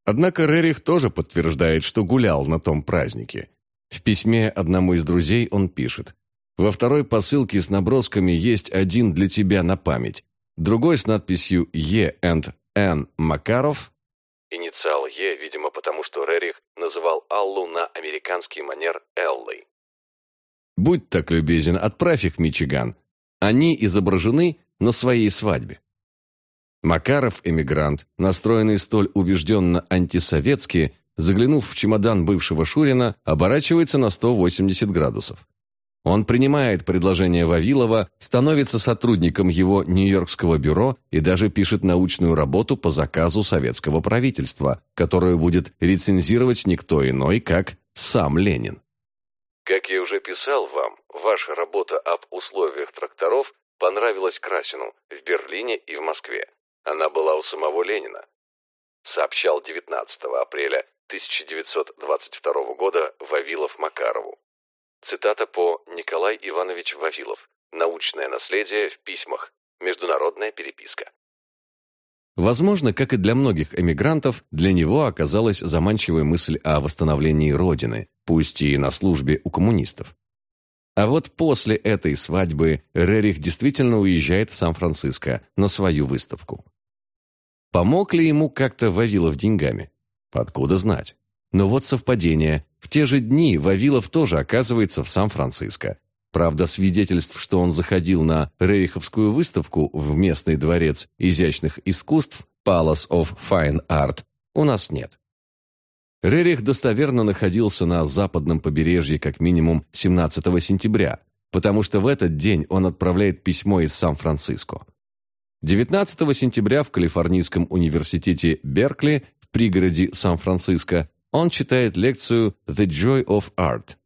Однако Рерих тоже подтверждает, что гулял на том празднике. В письме одному из друзей он пишет во второй посылке с набросками есть один для тебя на память, другой с надписью «Е. and Н. Макаров». Инициал «Е», видимо, потому что Рерих называл Аллу на американский манер Эллой. «Будь так любезен, отправь их в Мичиган. Они изображены на своей свадьбе». Макаров, эмигрант, настроенный столь убежденно антисоветски, заглянув в чемодан бывшего Шурина, оборачивается на 180 градусов. Он принимает предложение Вавилова, становится сотрудником его Нью-Йоркского бюро и даже пишет научную работу по заказу советского правительства, которую будет рецензировать никто иной, как сам Ленин. Как я уже писал вам, ваша работа об условиях тракторов понравилась Красину в Берлине и в Москве. Она была у самого Ленина. Сообщал 19 апреля 1922 года Вавилов Макарову. Цитата по Николай Иванович Вавилов. Научное наследие в письмах. Международная переписка. Возможно, как и для многих эмигрантов, для него оказалась заманчивая мысль о восстановлении Родины, пусть и на службе у коммунистов. А вот после этой свадьбы Рерих действительно уезжает в Сан-Франциско на свою выставку. Помог ли ему как-то Вавилов деньгами? Откуда знать? Но вот совпадение. В те же дни Вавилов тоже оказывается в Сан-Франциско. Правда, свидетельств, что он заходил на Рейховскую выставку в местный дворец изящных искусств Palace of Fine Art у нас нет. Рерих достоверно находился на западном побережье как минимум 17 сентября, потому что в этот день он отправляет письмо из Сан-Франциско. 19 сентября в Калифорнийском университете Беркли в пригороде Сан-Франциско он читает лекцию «The Joy of Art»,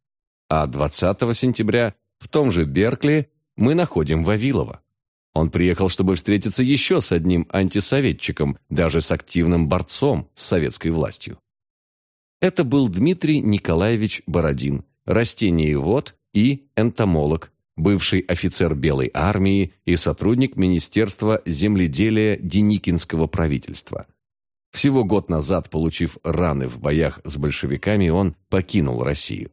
а 20 сентября в том же Беркли мы находим Вавилова. Он приехал, чтобы встретиться еще с одним антисоветчиком, даже с активным борцом с советской властью. Это был Дмитрий Николаевич Бородин, растениевод и энтомолог, бывший офицер Белой армии и сотрудник Министерства земледелия Деникинского правительства – всего год назад, получив раны в боях с большевиками, он покинул Россию.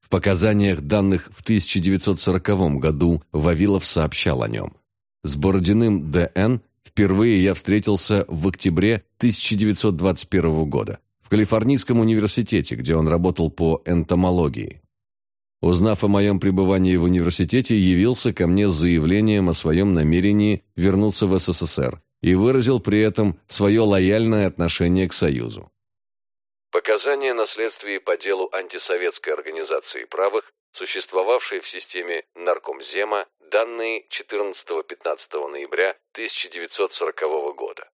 В показаниях, данных в 1940 году, Вавилов сообщал о нем. С Бородиным Д.Н. впервые я встретился в октябре 1921 года в Калифорнийском университете, где он работал по энтомологии. Узнав о моем пребывании в университете, явился ко мне с заявлением о своем намерении вернуться в СССР и выразил при этом свое лояльное отношение к Союзу. Показания на следствии по делу антисоветской организации правых, существовавшей в системе Наркомзема, данные 14-15 ноября 1940 года.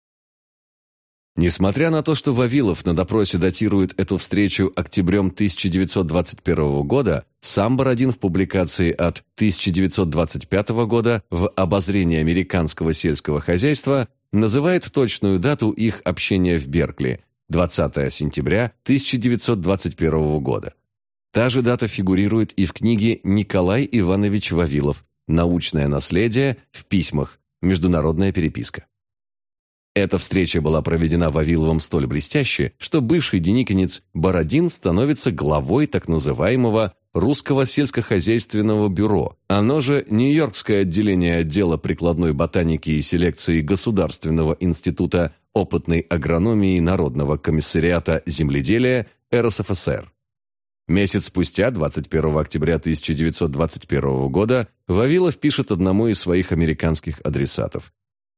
Несмотря на то, что Вавилов на допросе датирует эту встречу октябрем 1921 года, сам Бородин в публикации от 1925 года в «Обозрении американского сельского хозяйства» называет точную дату их общения в Беркли – 20 сентября 1921 года. Та же дата фигурирует и в книге «Николай Иванович Вавилов. Научное наследие в письмах. Международная переписка». Эта встреча была проведена Вавиловым столь блестяще, что бывший деникинец Бородин становится главой так называемого Русского сельскохозяйственного бюро, оно же Нью-Йоркское отделение отдела прикладной ботаники и селекции Государственного института опытной агрономии Народного комиссариата земледелия РСФСР. Месяц спустя, 21 октября 1921 года, Вавилов пишет одному из своих американских адресатов.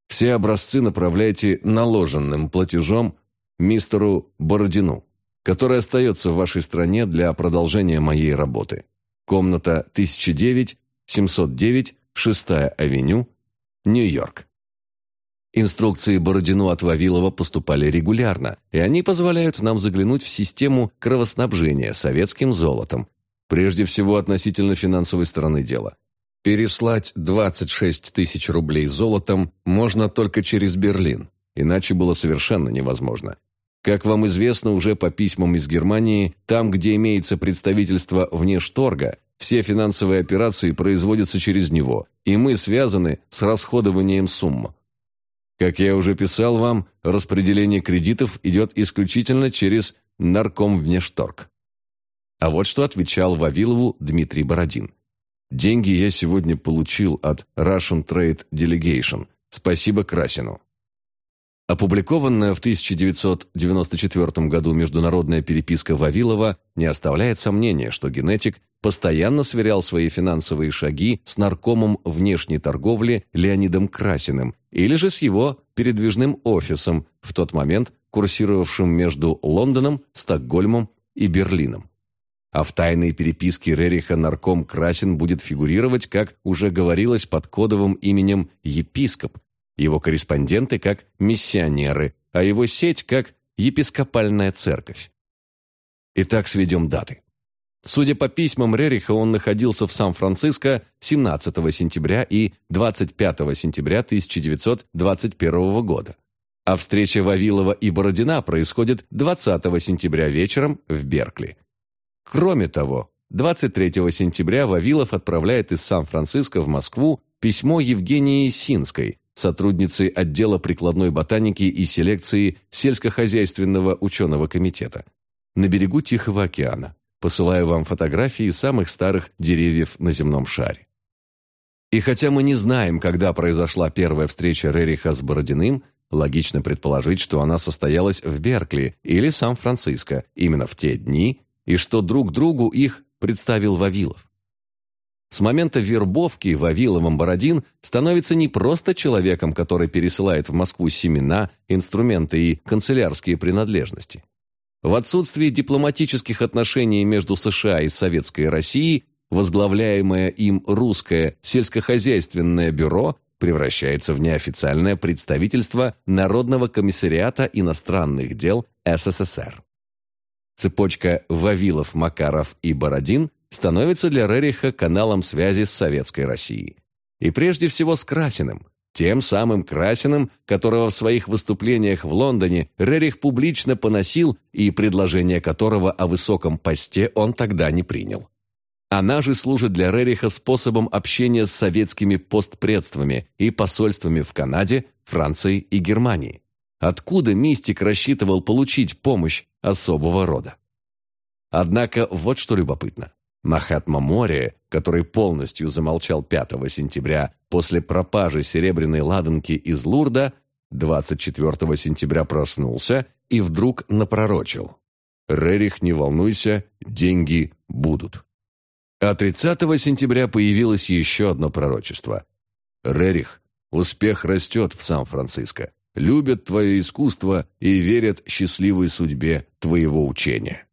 Все образцы направляйте наложенным платежом мистеру Бородину, который остается в вашей стране для продолжения моей работы. Комната 1009, 709, 6 авеню, Нью-Йорк. Инструкции Бородину от Вавилова поступали регулярно, и они позволяют нам заглянуть в систему кровоснабжения советским золотом, прежде всего относительно финансовой стороны дела. Переслать 26 тысяч рублей золотом можно только через Берлин, иначе было совершенно невозможно. Как вам известно уже по письмам из Германии, там, где имеется представительство вне Шторга, все финансовые операции производятся через него, и мы связаны с расходованием сумм. Как я уже писал вам, распределение кредитов идет исключительно через нарком внешторг. А вот что отвечал Вавилову Дмитрий Бородин. Деньги я сегодня получил от Russian Trade Delegation. Спасибо Красину. Опубликованная в 1994 году международная переписка Вавилова не оставляет сомнения, что генетик постоянно сверял свои финансовые шаги с наркомом внешней торговли Леонидом Красиным или же с его передвижным офисом, в тот момент курсировавшим между Лондоном, Стокгольмом и Берлином а в тайной переписке Рериха нарком Красин будет фигурировать, как уже говорилось, под кодовым именем «епископ», его корреспонденты как «миссионеры», а его сеть как «епископальная церковь». Итак, сведем даты. Судя по письмам Рериха, он находился в Сан-Франциско 17 сентября и 25 сентября 1921 года. А встреча Вавилова и Бородина происходит 20 сентября вечером в Беркли. Кроме того, 23 сентября Вавилов отправляет из Сан-Франциско в Москву письмо Евгении Синской, сотрудницы отдела прикладной ботаники и селекции сельскохозяйственного ученого комитета, на берегу Тихого океана. Посылаю вам фотографии самых старых деревьев на земном шаре. И хотя мы не знаем, когда произошла первая встреча Рериха с Бородиным, логично предположить, что она состоялась в Беркли или Сан-Франциско именно в те дни, и что друг другу их представил Вавилов. С момента вербовки Вавиловым Бородин становится не просто человеком, который пересылает в Москву семена, инструменты и канцелярские принадлежности. В отсутствии дипломатических отношений между США и Советской Россией, возглавляемое им русское сельскохозяйственное бюро превращается в неофициальное представительство Народного комиссариата иностранных дел СССР. Цепочка Вавилов, Макаров и Бородин становится для Рериха каналом связи с Советской Россией. И прежде всего с Красиным, тем самым Красиным, которого в своих выступлениях в Лондоне Рерих публично поносил и предложение которого о высоком посте он тогда не принял. Она же служит для Рериха способом общения с советскими постпредствами и посольствами в Канаде, Франции и Германии. Откуда мистик рассчитывал получить помощь особого рода? Однако вот что любопытно. Махатма Мори, который полностью замолчал 5 сентября после пропажи серебряной ладанки из Лурда, 24 сентября проснулся и вдруг напророчил. «Рерих, не волнуйся, деньги будут». А 30 сентября появилось еще одно пророчество. «Рерих, успех растет в Сан-Франциско. Любят твое искусство и верят счастливой судьбе твоего учения.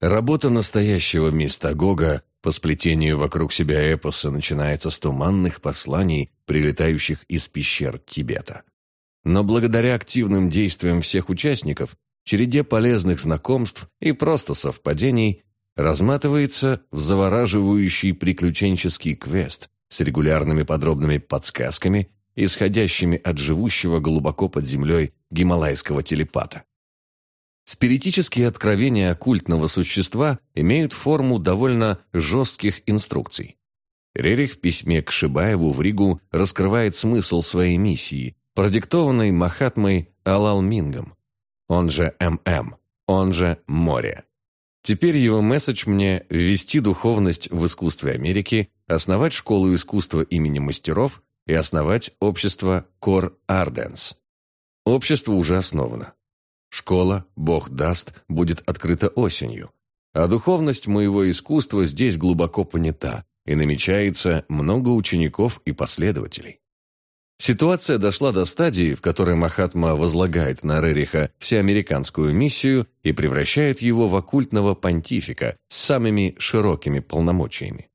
Работа настоящего мистагога по сплетению вокруг себя эпоса начинается с туманных посланий, прилетающих из пещер Тибета. Но благодаря активным действиям всех участников, череде полезных знакомств и просто совпадений, разматывается в завораживающий приключенческий квест с регулярными подробными подсказками, исходящими от живущего глубоко под землей гималайского телепата. Спиритические откровения оккультного существа имеют форму довольно жестких инструкций. Рерих в письме к Шибаеву в Ригу раскрывает смысл своей миссии, продиктованной Махатмой Алалмингом, он же ММ, он же Море. Теперь его месседж мне – ввести духовность в искусстве Америки, основать школу искусства имени мастеров и основать общество Кор Арденс. Общество уже основано. Школа, Бог даст, будет открыта осенью. А духовность моего искусства здесь глубоко понята, и намечается много учеников и последователей. Ситуация дошла до стадии, в которой Махатма возлагает на Рериха всеамериканскую миссию и превращает его в оккультного понтифика с самыми широкими полномочиями.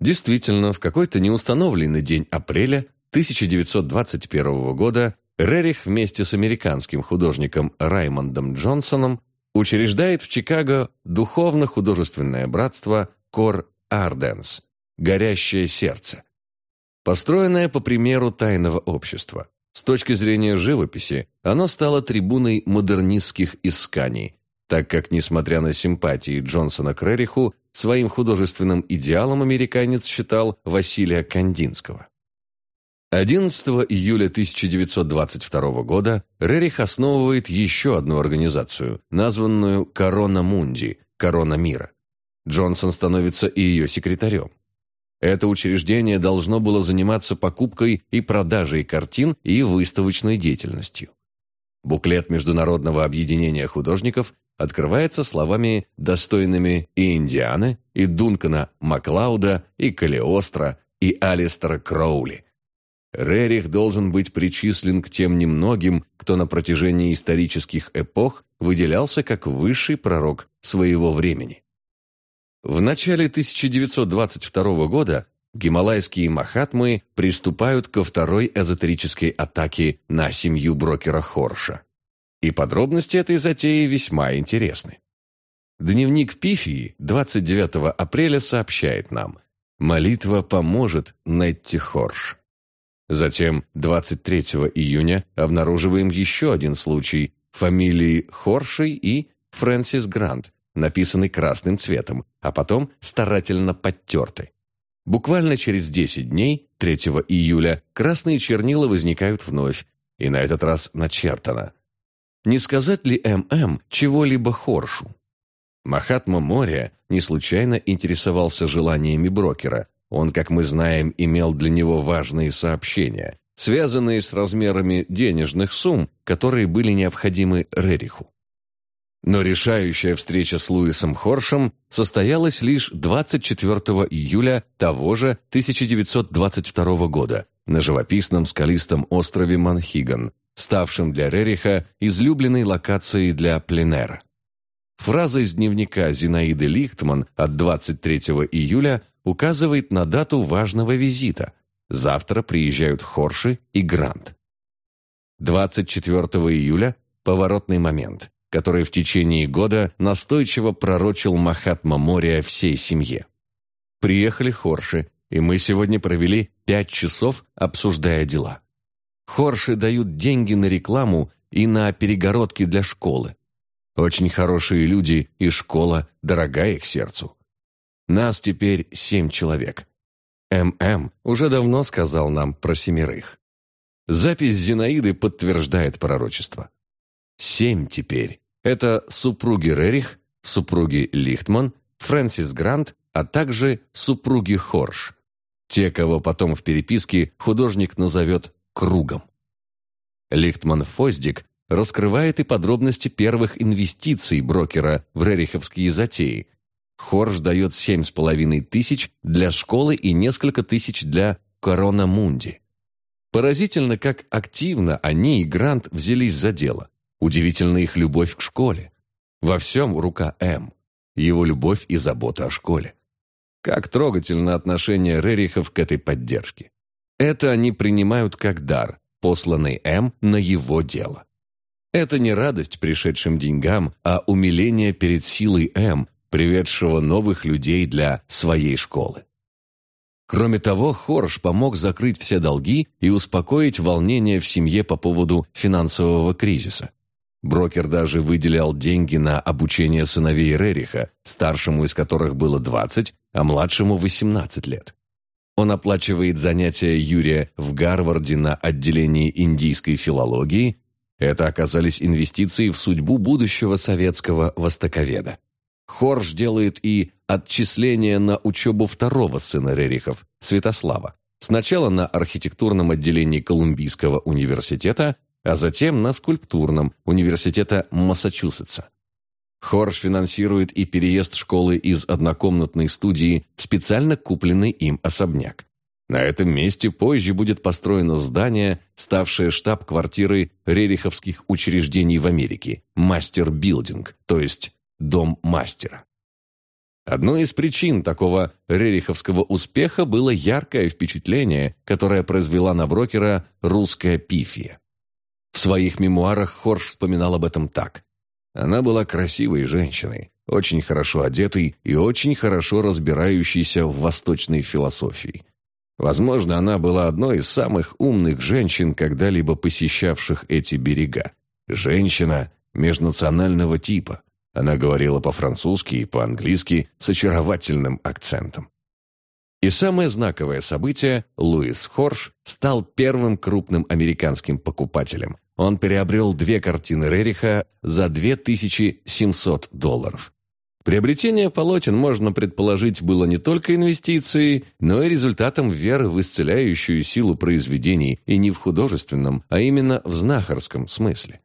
Действительно, в какой-то неустановленный день апреля 1921 года Рерих вместе с американским художником Раймондом Джонсоном учреждает в Чикаго духовно-художественное братство Кор Арденс «Горящее сердце», построенное по примеру тайного общества. С точки зрения живописи, оно стало трибуной модернистских исканий, так как, несмотря на симпатии Джонсона к Рериху, своим художественным идеалом американец считал Василия Кандинского. 11 июля 1922 года Рерих основывает еще одну организацию, названную «Корона Мунди» – «Корона мира». Джонсон становится и ее секретарем. Это учреждение должно было заниматься покупкой и продажей картин и выставочной деятельностью. Буклет Международного объединения художников открывается словами, достойными и Индианы, и Дункана Маклауда, и Калиостро, и Алистера Кроули. Рерих должен быть причислен к тем немногим, кто на протяжении исторических эпох выделялся как высший пророк своего времени. В начале 1922 года гималайские махатмы приступают ко второй эзотерической атаке на семью брокера Хорша. И подробности этой затеи весьма интересны. Дневник Пифии 29 апреля сообщает нам «Молитва поможет Нетти Хорш». Затем 23 июня обнаруживаем еще один случай фамилии Хоршей и Фрэнсис Грант, написанный красным цветом, а потом старательно подтерты. Буквально через 10 дней, 3 июля, красные чернила возникают вновь, и на этот раз начертано. Не сказать ли ММ чего-либо Хоршу? Махатма Моря не случайно интересовался желаниями брокера, он, как мы знаем, имел для него важные сообщения, связанные с размерами денежных сумм, которые были необходимы Рериху. Но решающая встреча с Луисом Хоршем состоялась лишь 24 июля того же 1922 года на живописном скалистом острове Манхиган, ставшем для Рериха излюбленной локацией для пленера. Фраза из дневника Зинаиды Лихтман от 23 июля указывает на дату важного визита. Завтра приезжают Хорши и Грант. 24 июля – поворотный момент, который в течение года настойчиво пророчил Махатма Мория всей семье. Приехали Хорши, и мы сегодня провели пять часов, обсуждая дела. Хорши дают деньги на рекламу и на перегородки для школы. Очень хорошие люди, и школа дорога их сердцу. Нас теперь семь человек. ММ уже давно сказал нам про семерых. Запись Зинаиды подтверждает пророчество. Семь теперь. Это супруги Рерих, супруги Лихтман, Фрэнсис Грант, а также супруги Хорш. Те, кого потом в переписке художник назовет «кругом». Лихтман Фоздик раскрывает и подробности первых инвестиций брокера в рериховские затеи, Хорж дает семь с половиной тысяч для школы и несколько тысяч для Корона Мунди. Поразительно, как активно они и Грант взялись за дело. Удивительна их любовь к школе. Во всем рука М. Его любовь и забота о школе. Как трогательно отношение Рерихов к этой поддержке. Это они принимают как дар, посланный М на его дело. Это не радость пришедшим деньгам, а умиление перед силой М, приведшего новых людей для своей школы. Кроме того, Хорш помог закрыть все долги и успокоить волнение в семье по поводу финансового кризиса. Брокер даже выделял деньги на обучение сыновей Рериха, старшему из которых было 20, а младшему 18 лет. Он оплачивает занятия Юрия в Гарварде на отделении индийской филологии. Это оказались инвестиции в судьбу будущего советского востоковеда. Хорш делает и отчисления на учебу второго сына Рерихов, Святослава. Сначала на архитектурном отделении Колумбийского университета, а затем на скульптурном университета Массачусетса. Хорш финансирует и переезд школы из однокомнатной студии в специально купленный им особняк. На этом месте позже будет построено здание, ставшее штаб-квартирой рериховских учреждений в Америке – мастер-билдинг, то есть дом мастера. Одной из причин такого рериховского успеха было яркое впечатление, которое произвела на брокера русская пифия. В своих мемуарах Хорш вспоминал об этом так. Она была красивой женщиной, очень хорошо одетой и очень хорошо разбирающейся в восточной философии. Возможно, она была одной из самых умных женщин, когда-либо посещавших эти берега. Женщина межнационального типа, она говорила по-французски и по-английски с очаровательным акцентом. И самое знаковое событие – Луис Хорш стал первым крупным американским покупателем. Он приобрел две картины Рериха за 2700 долларов. Приобретение полотен, можно предположить, было не только инвестицией, но и результатом веры в исцеляющую силу произведений и не в художественном, а именно в знахарском смысле.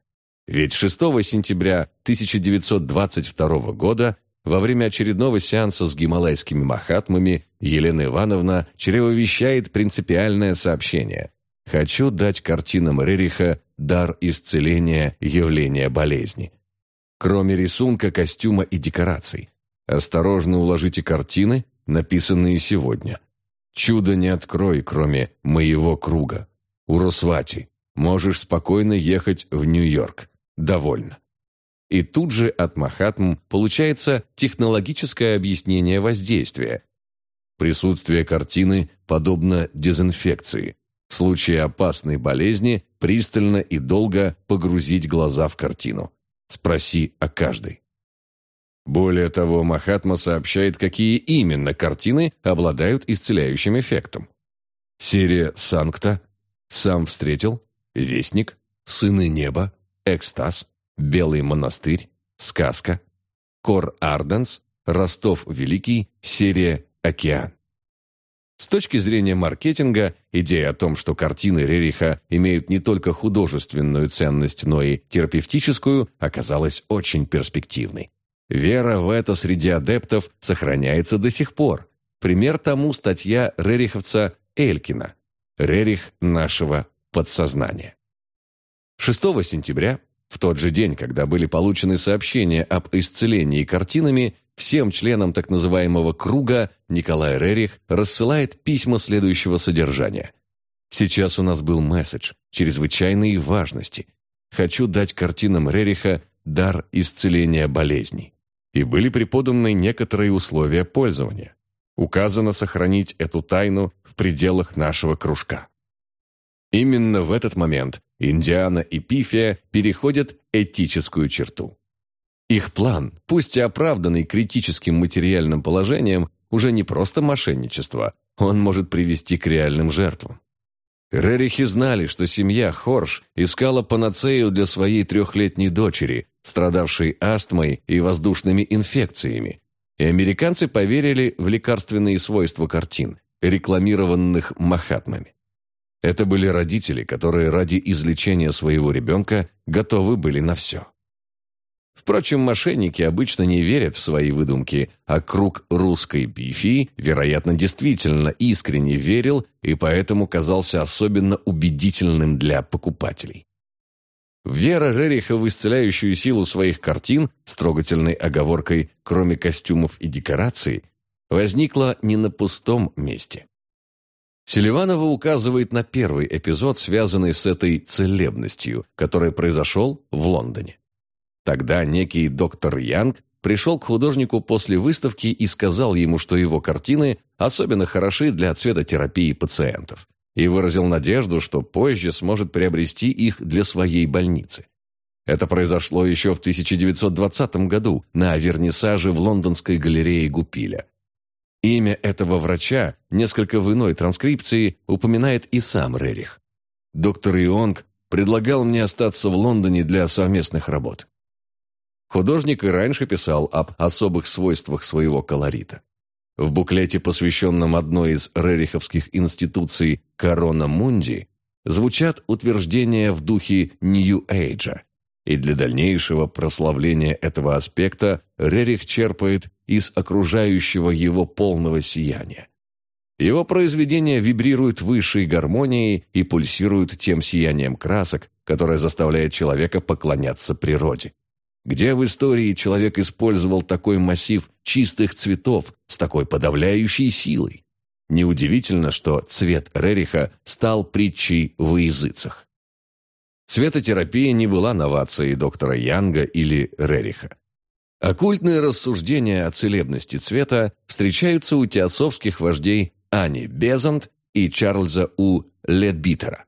Ведь 6 сентября 1922 года во время очередного сеанса с гималайскими махатмами Елена Ивановна чревовещает принципиальное сообщение. «Хочу дать картинам Рериха дар исцеления явления болезни. Кроме рисунка, костюма и декораций. Осторожно уложите картины, написанные сегодня. Чудо не открой, кроме моего круга. Урусвати, можешь спокойно ехать в Нью-Йорк довольно. И тут же от Махатм получается технологическое объяснение воздействия. Присутствие картины подобно дезинфекции. В случае опасной болезни пристально и долго погрузить глаза в картину. Спроси о каждой. Более того, Махатма сообщает, какие именно картины обладают исцеляющим эффектом. Серия «Санкта», «Сам встретил», «Вестник», «Сыны неба», Экстаз, Белый монастырь, Сказка, Кор Арденс, Ростов Великий, серия Океан. С точки зрения маркетинга, идея о том, что картины Рериха имеют не только художественную ценность, но и терапевтическую, оказалась очень перспективной. Вера в это среди адептов сохраняется до сих пор. Пример тому статья рериховца Элькина «Рерих нашего подсознания». 6 сентября, в тот же день, когда были получены сообщения об исцелении картинами, всем членам так называемого «круга» Николай Рерих рассылает письма следующего содержания. «Сейчас у нас был месседж чрезвычайной важности. Хочу дать картинам Рериха дар исцеления болезней. И были преподаны некоторые условия пользования. Указано сохранить эту тайну в пределах нашего кружка. Именно в этот момент Индиана и Пифия переходят этическую черту. Их план, пусть и оправданный критическим материальным положением, уже не просто мошенничество, он может привести к реальным жертвам. Рерихи знали, что семья Хорш искала панацею для своей трехлетней дочери, страдавшей астмой и воздушными инфекциями, и американцы поверили в лекарственные свойства картин, рекламированных Махатмами. Это были родители, которые ради излечения своего ребенка готовы были на все. Впрочем, мошенники обычно не верят в свои выдумки, а круг русской бифии, вероятно, действительно искренне верил и поэтому казался особенно убедительным для покупателей. Вера Рериха в исцеляющую силу своих картин с трогательной оговоркой «кроме костюмов и декораций» возникла не на пустом месте. Селиванова указывает на первый эпизод, связанный с этой целебностью, который произошел в Лондоне. Тогда некий доктор Янг пришел к художнику после выставки и сказал ему, что его картины особенно хороши для цветотерапии пациентов, и выразил надежду, что позже сможет приобрести их для своей больницы. Это произошло еще в 1920 году на вернисаже в лондонской галерее Гупиля. Имя этого врача несколько в иной транскрипции упоминает и сам Рерих. Доктор Ионг предлагал мне остаться в Лондоне для совместных работ. Художник и раньше писал об особых свойствах своего колорита. В буклете, посвященном одной из рериховских институций «Корона Мунди», звучат утверждения в духе Нью-Эйджа, и для дальнейшего прославления этого аспекта Рерих черпает из окружающего его полного сияния. Его произведения вибрируют высшей гармонией и пульсируют тем сиянием красок, которое заставляет человека поклоняться природе. Где в истории человек использовал такой массив чистых цветов с такой подавляющей силой? Неудивительно, что цвет Рериха стал притчей во языцах. Цветотерапия не была новацией доктора Янга или Рериха. Оккультные рассуждения о целебности цвета встречаются у теософских вождей Ани Безант и Чарльза У. Ледбитера.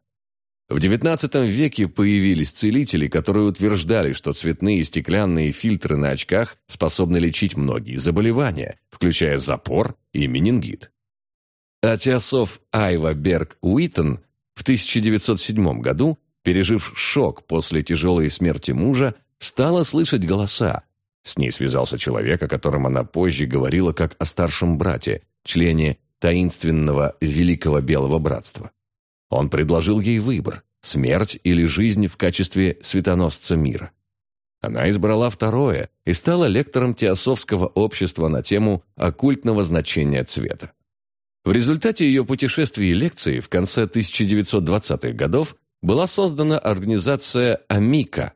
В XIX веке появились целители, которые утверждали, что цветные стеклянные фильтры на очках способны лечить многие заболевания, включая запор и менингит. А Айва Берг Уиттон в 1907 году, пережив шок после тяжелой смерти мужа, стала слышать голоса. С ней связался человек, о котором она позже говорила как о старшем брате, члене таинственного Великого Белого Братства. Он предложил ей выбор – смерть или жизнь в качестве светоносца мира. Она избрала второе и стала лектором Теософского общества на тему оккультного значения цвета. В результате ее путешествий и лекций в конце 1920-х годов была создана организация «Амика»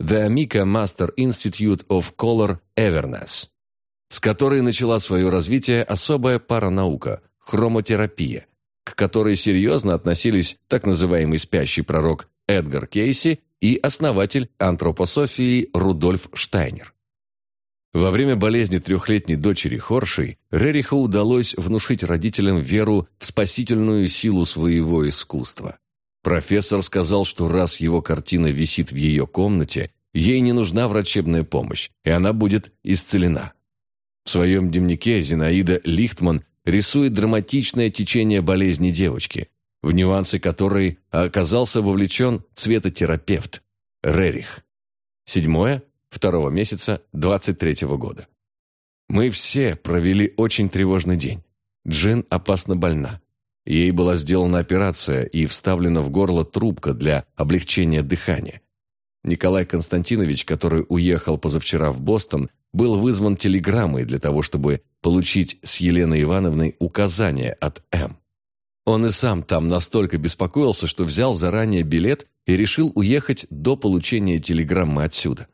The Amica Master Institute of Color Everness, с которой начала свое развитие особая паранаука – хромотерапия – к которой серьезно относились так называемый спящий пророк Эдгар Кейси и основатель антропософии Рудольф Штайнер. Во время болезни трехлетней дочери Хоршей Рериху удалось внушить родителям веру в спасительную силу своего искусства. Профессор сказал, что раз его картина висит в ее комнате, ей не нужна врачебная помощь, и она будет исцелена. В своем дневнике Зинаида Лихтман рисует драматичное течение болезни девочки, в нюансы которой оказался вовлечен цветотерапевт Рерих. Седьмое, второго месяца 23 -го года. Мы все провели очень тревожный день. Джин опасно больна. Ей была сделана операция и вставлена в горло трубка для облегчения дыхания. Николай Константинович, который уехал позавчера в Бостон, был вызван телеграммой для того, чтобы получить с Еленой Ивановной указания от М. Он и сам там настолько беспокоился, что взял заранее билет и решил уехать до получения телеграммы отсюда.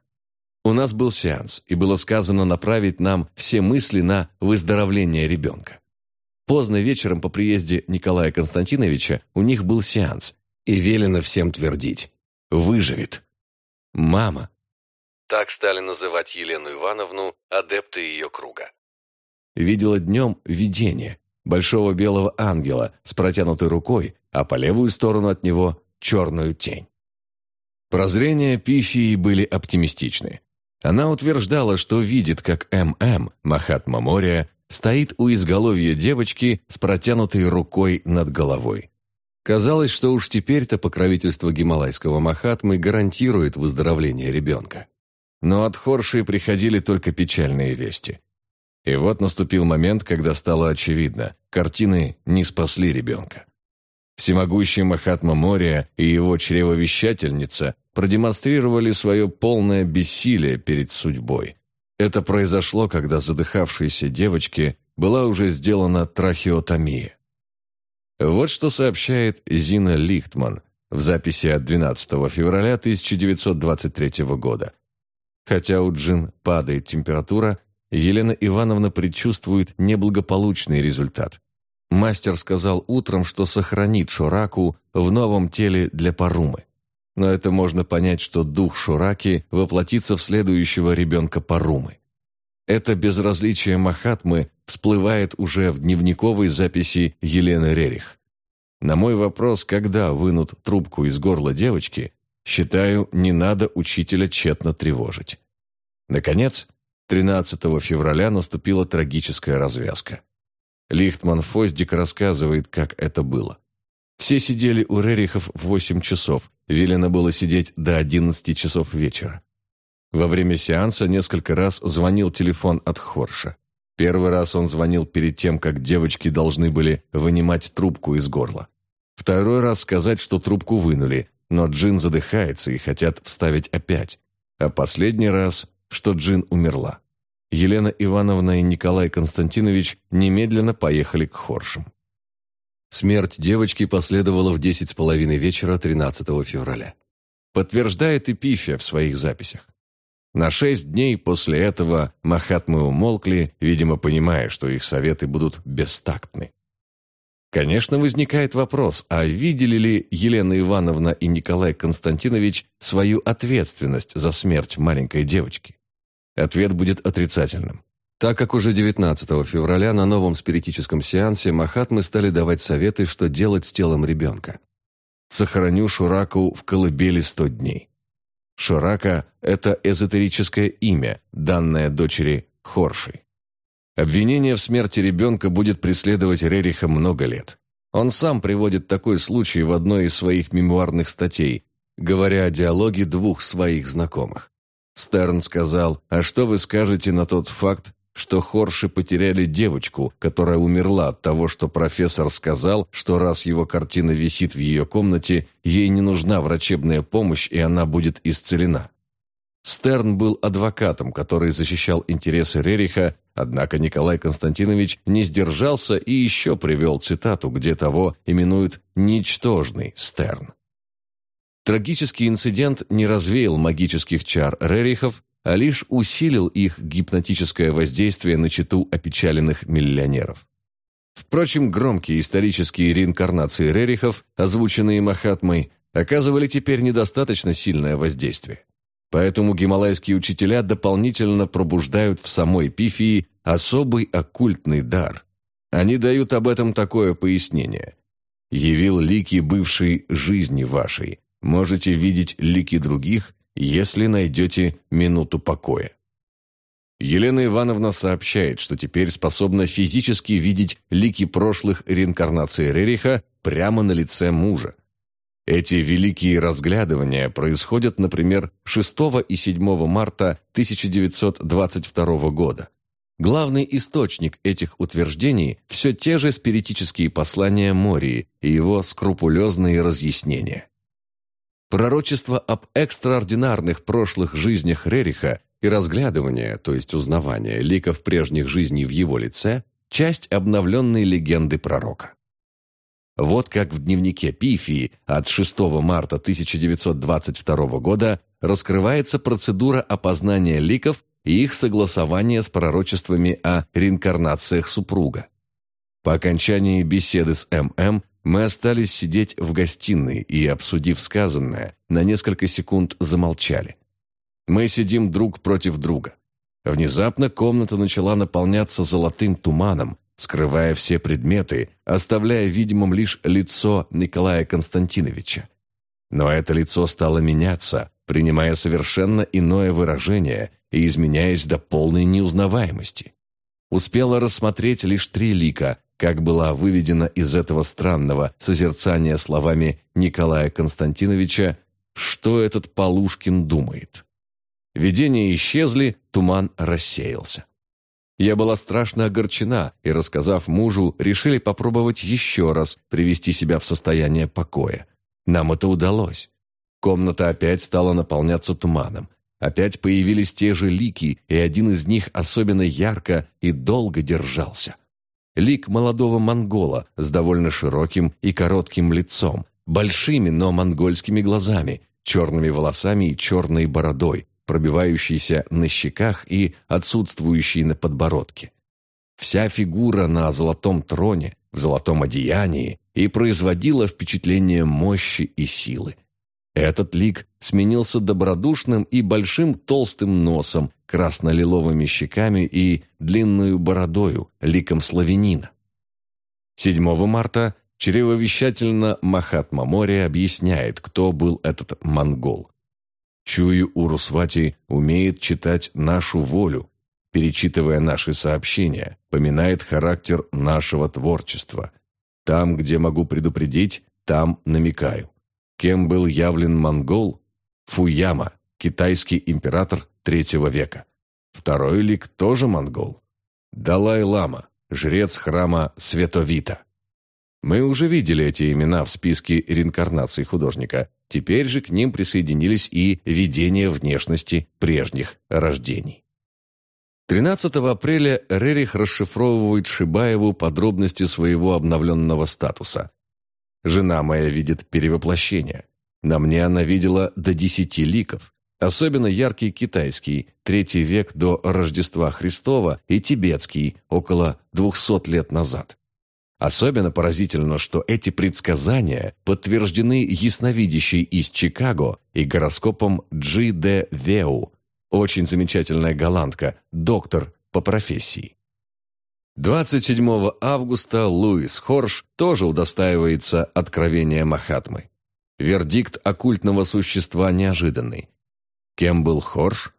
У нас был сеанс, и было сказано направить нам все мысли на выздоровление ребенка. Поздно вечером по приезде Николая Константиновича у них был сеанс, и велено всем твердить «выживет». «Мама». Так стали называть Елену Ивановну адепты ее круга видела днем видение большого белого ангела с протянутой рукой, а по левую сторону от него черную тень. Прозрения Пифии были оптимистичны. Она утверждала, что видит, как ММ, Махатма Мория, стоит у изголовья девочки с протянутой рукой над головой. Казалось, что уж теперь-то покровительство гималайского Махатмы гарантирует выздоровление ребенка. Но от Хорши приходили только печальные вести. И вот наступил момент, когда стало очевидно, картины не спасли ребенка. Всемогущий Махатма Мория и его чревовещательница продемонстрировали свое полное бессилие перед судьбой. Это произошло, когда задыхавшейся девочке была уже сделана трахеотомия. Вот что сообщает Зина Лихтман в записи от 12 февраля 1923 года. Хотя у Джин падает температура, Елена Ивановна предчувствует неблагополучный результат. Мастер сказал утром, что сохранит Шураку в новом теле для Парумы. Но это можно понять, что дух Шураки воплотится в следующего ребенка Парумы. Это безразличие Махатмы всплывает уже в дневниковой записи Елены Рерих. На мой вопрос, когда вынут трубку из горла девочки, считаю, не надо учителя тщетно тревожить. Наконец, 13 февраля наступила трагическая развязка. Лихтман Фоздик рассказывает, как это было. Все сидели у Рерихов в 8 часов, велено было сидеть до 11 часов вечера. Во время сеанса несколько раз звонил телефон от Хорша. Первый раз он звонил перед тем, как девочки должны были вынимать трубку из горла. Второй раз сказать, что трубку вынули, но Джин задыхается и хотят вставить опять. А последний раз, что Джин умерла. Елена Ивановна и Николай Константинович немедленно поехали к Хоршам. Смерть девочки последовала в десять с половиной вечера 13 февраля. Подтверждает и Пифия в своих записях. На шесть дней после этого Махатмы умолкли, видимо, понимая, что их советы будут бестактны. Конечно, возникает вопрос, а видели ли Елена Ивановна и Николай Константинович свою ответственность за смерть маленькой девочки? Ответ будет отрицательным. Так как уже 19 февраля на новом спиритическом сеансе Махатмы стали давать советы, что делать с телом ребенка. «Сохраню Шураку в колыбели сто дней». Шурака – это эзотерическое имя, данное дочери Хорши. Обвинение в смерти ребенка будет преследовать Рериха много лет. Он сам приводит такой случай в одной из своих мемуарных статей, говоря о диалоге двух своих знакомых. Стерн сказал, «А что вы скажете на тот факт, что Хорши потеряли девочку, которая умерла от того, что профессор сказал, что раз его картина висит в ее комнате, ей не нужна врачебная помощь, и она будет исцелена. Стерн был адвокатом, который защищал интересы Рериха, однако Николай Константинович не сдержался и еще привел цитату, где того именуют «ничтожный Стерн». Трагический инцидент не развеял магических чар Рерихов, а лишь усилил их гипнотическое воздействие на читу опечаленных миллионеров. Впрочем, громкие исторические реинкарнации Рерихов, озвученные Махатмой, оказывали теперь недостаточно сильное воздействие. Поэтому гималайские учителя дополнительно пробуждают в самой Пифии особый оккультный дар. Они дают об этом такое пояснение. «Явил лики бывшей жизни вашей. Можете видеть лики других если найдете минуту покоя. Елена Ивановна сообщает, что теперь способна физически видеть лики прошлых реинкарнаций Рериха прямо на лице мужа. Эти великие разглядывания происходят, например, 6 и 7 марта 1922 года. Главный источник этих утверждений – все те же спиритические послания Мории и его скрупулезные разъяснения. Пророчество об экстраординарных прошлых жизнях Рериха и разглядывание, то есть узнавание ликов прежних жизней в его лице, часть обновленной легенды пророка. Вот как в дневнике Пифии от 6 марта 1922 года раскрывается процедура опознания ликов и их согласования с пророчествами о реинкарнациях супруга. По окончании беседы с ММ мы остались сидеть в гостиной и, обсудив сказанное, на несколько секунд замолчали. Мы сидим друг против друга. Внезапно комната начала наполняться золотым туманом, скрывая все предметы, оставляя видимым лишь лицо Николая Константиновича. Но это лицо стало меняться, принимая совершенно иное выражение и изменяясь до полной неузнаваемости. Успела рассмотреть лишь три лика, как была выведена из этого странного созерцания словами Николая Константиновича «Что этот Полушкин думает?». Видения исчезли, туман рассеялся. Я была страшно огорчена и, рассказав мужу, решили попробовать еще раз привести себя в состояние покоя. Нам это удалось. Комната опять стала наполняться туманом. Опять появились те же лики, и один из них особенно ярко и долго держался. Лик молодого монгола с довольно широким и коротким лицом, большими, но монгольскими глазами, черными волосами и черной бородой, пробивающейся на щеках и отсутствующей на подбородке. Вся фигура на золотом троне, в золотом одеянии и производила впечатление мощи и силы. Этот лик сменился добродушным и большим толстым носом, красно-лиловыми щеками и длинную бородою, ликом славянина. 7 марта чревовещательно Махатма Мори объясняет, кто был этот монгол. Чую, Урусвати умеет читать нашу волю, перечитывая наши сообщения, поминает характер нашего творчества. Там, где могу предупредить, там намекаю. Кем был явлен монгол? Фуяма, китайский император третьего века. Второй лик тоже монгол. Далай-лама, жрец храма Световита. Мы уже видели эти имена в списке реинкарнаций художника. Теперь же к ним присоединились и видения внешности прежних рождений. 13 апреля Рерих расшифровывает Шибаеву подробности своего обновленного статуса. Жена моя видит перевоплощение. На мне она видела до десяти ликов. Особенно яркий китайский, третий век до Рождества Христова, и тибетский, около двухсот лет назад. Особенно поразительно, что эти предсказания подтверждены ясновидящей из Чикаго и гороскопом Джи Де Веу, очень замечательная голландка, доктор по профессии. 27 августа Луис Хорш тоже удостаивается откровения Махатмы. Вердикт оккультного существа неожиданный. Кем был Хорш?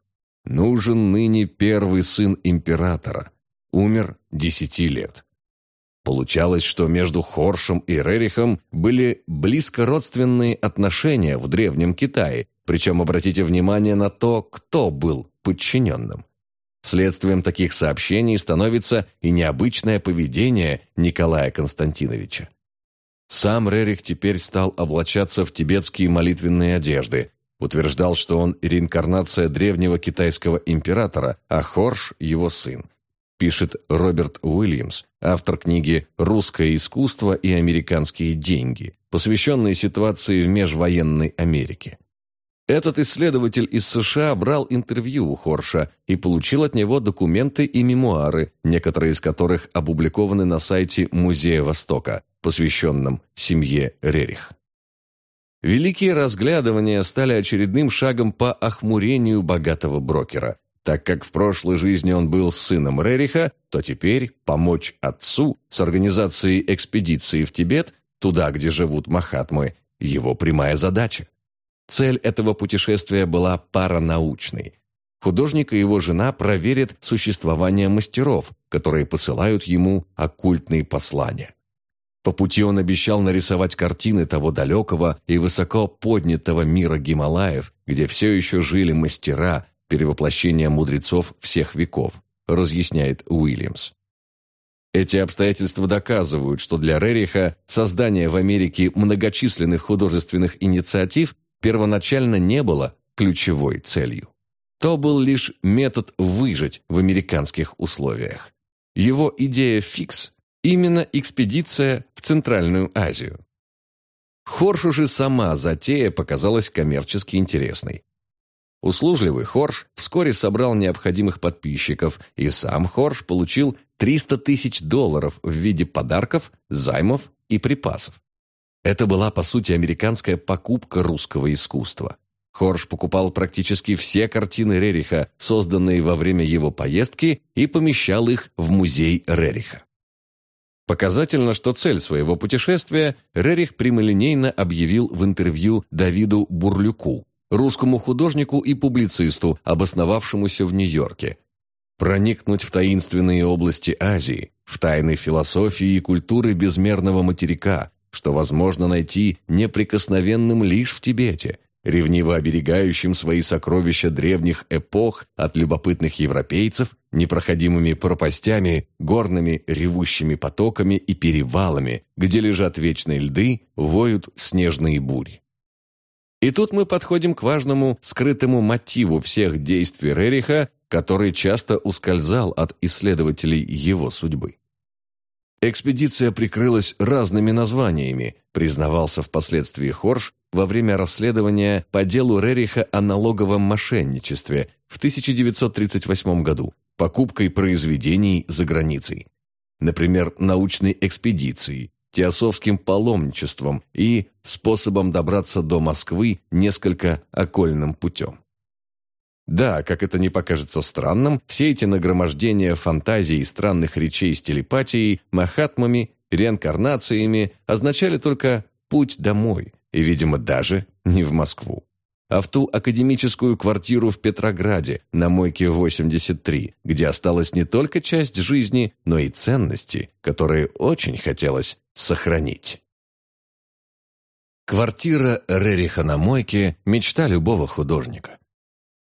Нужен ныне первый сын императора. Умер десяти лет. Получалось, что между Хоршем и Рерихом были близко родственные отношения в Древнем Китае, причем обратите внимание на то, кто был подчиненным. Следствием таких сообщений становится и необычное поведение Николая Константиновича. Сам Рерих теперь стал облачаться в тибетские молитвенные одежды, утверждал, что он реинкарнация древнего китайского императора, а Хорш – его сын. Пишет Роберт Уильямс, автор книги «Русское искусство и американские деньги», посвященной ситуации в межвоенной Америке. Этот исследователь из США брал интервью у Хорша и получил от него документы и мемуары, некоторые из которых опубликованы на сайте Музея Востока, посвященном семье Рерих. Великие разглядывания стали очередным шагом по охмурению богатого брокера. Так как в прошлой жизни он был сыном Рериха, то теперь помочь отцу с организацией экспедиции в Тибет, туда, где живут Махатмы, его прямая задача. Цель этого путешествия была паранаучной. Художник и его жена проверят существование мастеров, которые посылают ему оккультные послания. По пути он обещал нарисовать картины того далекого и высоко поднятого мира Гималаев, где все еще жили мастера, перевоплощения мудрецов всех веков, разъясняет Уильямс. Эти обстоятельства доказывают, что для Рериха создание в Америке многочисленных художественных инициатив первоначально не было ключевой целью. То был лишь метод выжить в американских условиях. Его идея фикс – именно экспедиция в Центральную Азию. Хоршу же сама затея показалась коммерчески интересной. Услужливый Хорш вскоре собрал необходимых подписчиков, и сам Хорш получил 300 тысяч долларов в виде подарков, займов и припасов. Это была, по сути, американская покупка русского искусства. Хорш покупал практически все картины Рериха, созданные во время его поездки, и помещал их в музей Рериха. Показательно, что цель своего путешествия Рерих прямолинейно объявил в интервью Давиду Бурлюку, русскому художнику и публицисту, обосновавшемуся в Нью-Йорке. Проникнуть в таинственные области Азии, в тайны философии и культуры безмерного материка, что возможно найти неприкосновенным лишь в Тибете, ревниво оберегающим свои сокровища древних эпох от любопытных европейцев, непроходимыми пропастями, горными ревущими потоками и перевалами, где лежат вечные льды, воют снежные бури. И тут мы подходим к важному скрытому мотиву всех действий Рериха, который часто ускользал от исследователей его судьбы. Экспедиция прикрылась разными названиями, признавался впоследствии Хорш во время расследования по делу Рериха о налоговом мошенничестве в 1938 году, покупкой произведений за границей. Например, научной экспедицией, теософским паломничеством и способом добраться до Москвы несколько окольным путем. Да, как это не покажется странным, все эти нагромождения фантазий и странных речей с телепатией, махатмами, реинкарнациями означали только путь домой, и, видимо, даже не в Москву, а в ту академическую квартиру в Петрограде на Мойке 83, где осталась не только часть жизни, но и ценности, которые очень хотелось сохранить. Квартира Рериха на Мойке – мечта любого художника.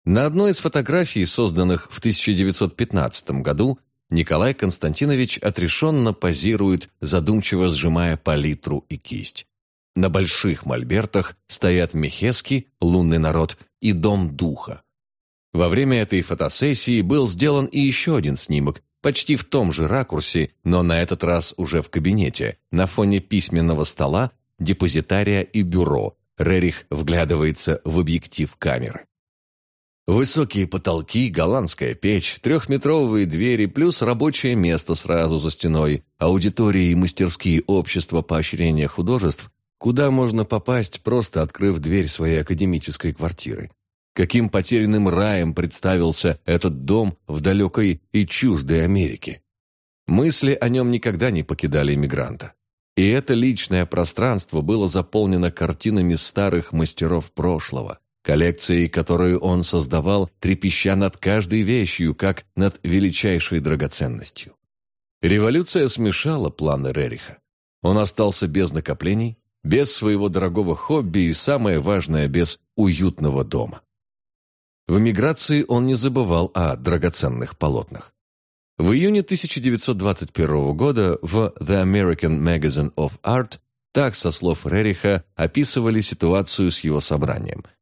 На одной из фотографий, созданных в 1915 году, Николай Константинович отрешенно позирует, задумчиво сжимая палитру и кисть. На больших мольбертах стоят Мехески, лунный народ, и Дом Духа. Во время этой фотосессии был сделан и еще один снимок, почти в том же ракурсе, но на этот раз уже в кабинете, на фоне письменного стола, депозитария и бюро. Рерих вглядывается в объектив камеры. Высокие потолки, голландская печь, трехметровые двери, плюс рабочее место сразу за стеной, аудитории и мастерские общества поощрения художеств, куда можно попасть, просто открыв дверь своей академической квартиры. Каким потерянным раем представился этот дом в далекой и чуждой Америке. Мысли о нем никогда не покидали иммигранта. И это личное пространство было заполнено картинами старых мастеров прошлого – коллекцией, которую он создавал, трепеща над каждой вещью, как над величайшей драгоценностью. Революция смешала планы Рериха. Он остался без накоплений, без своего дорогого хобби и, самое важное, без уютного дома. В эмиграции он не забывал о драгоценных полотнах. В июне 1921 года в The American Magazine of Art так, со слов Рериха, описывали ситуацию с его собранием –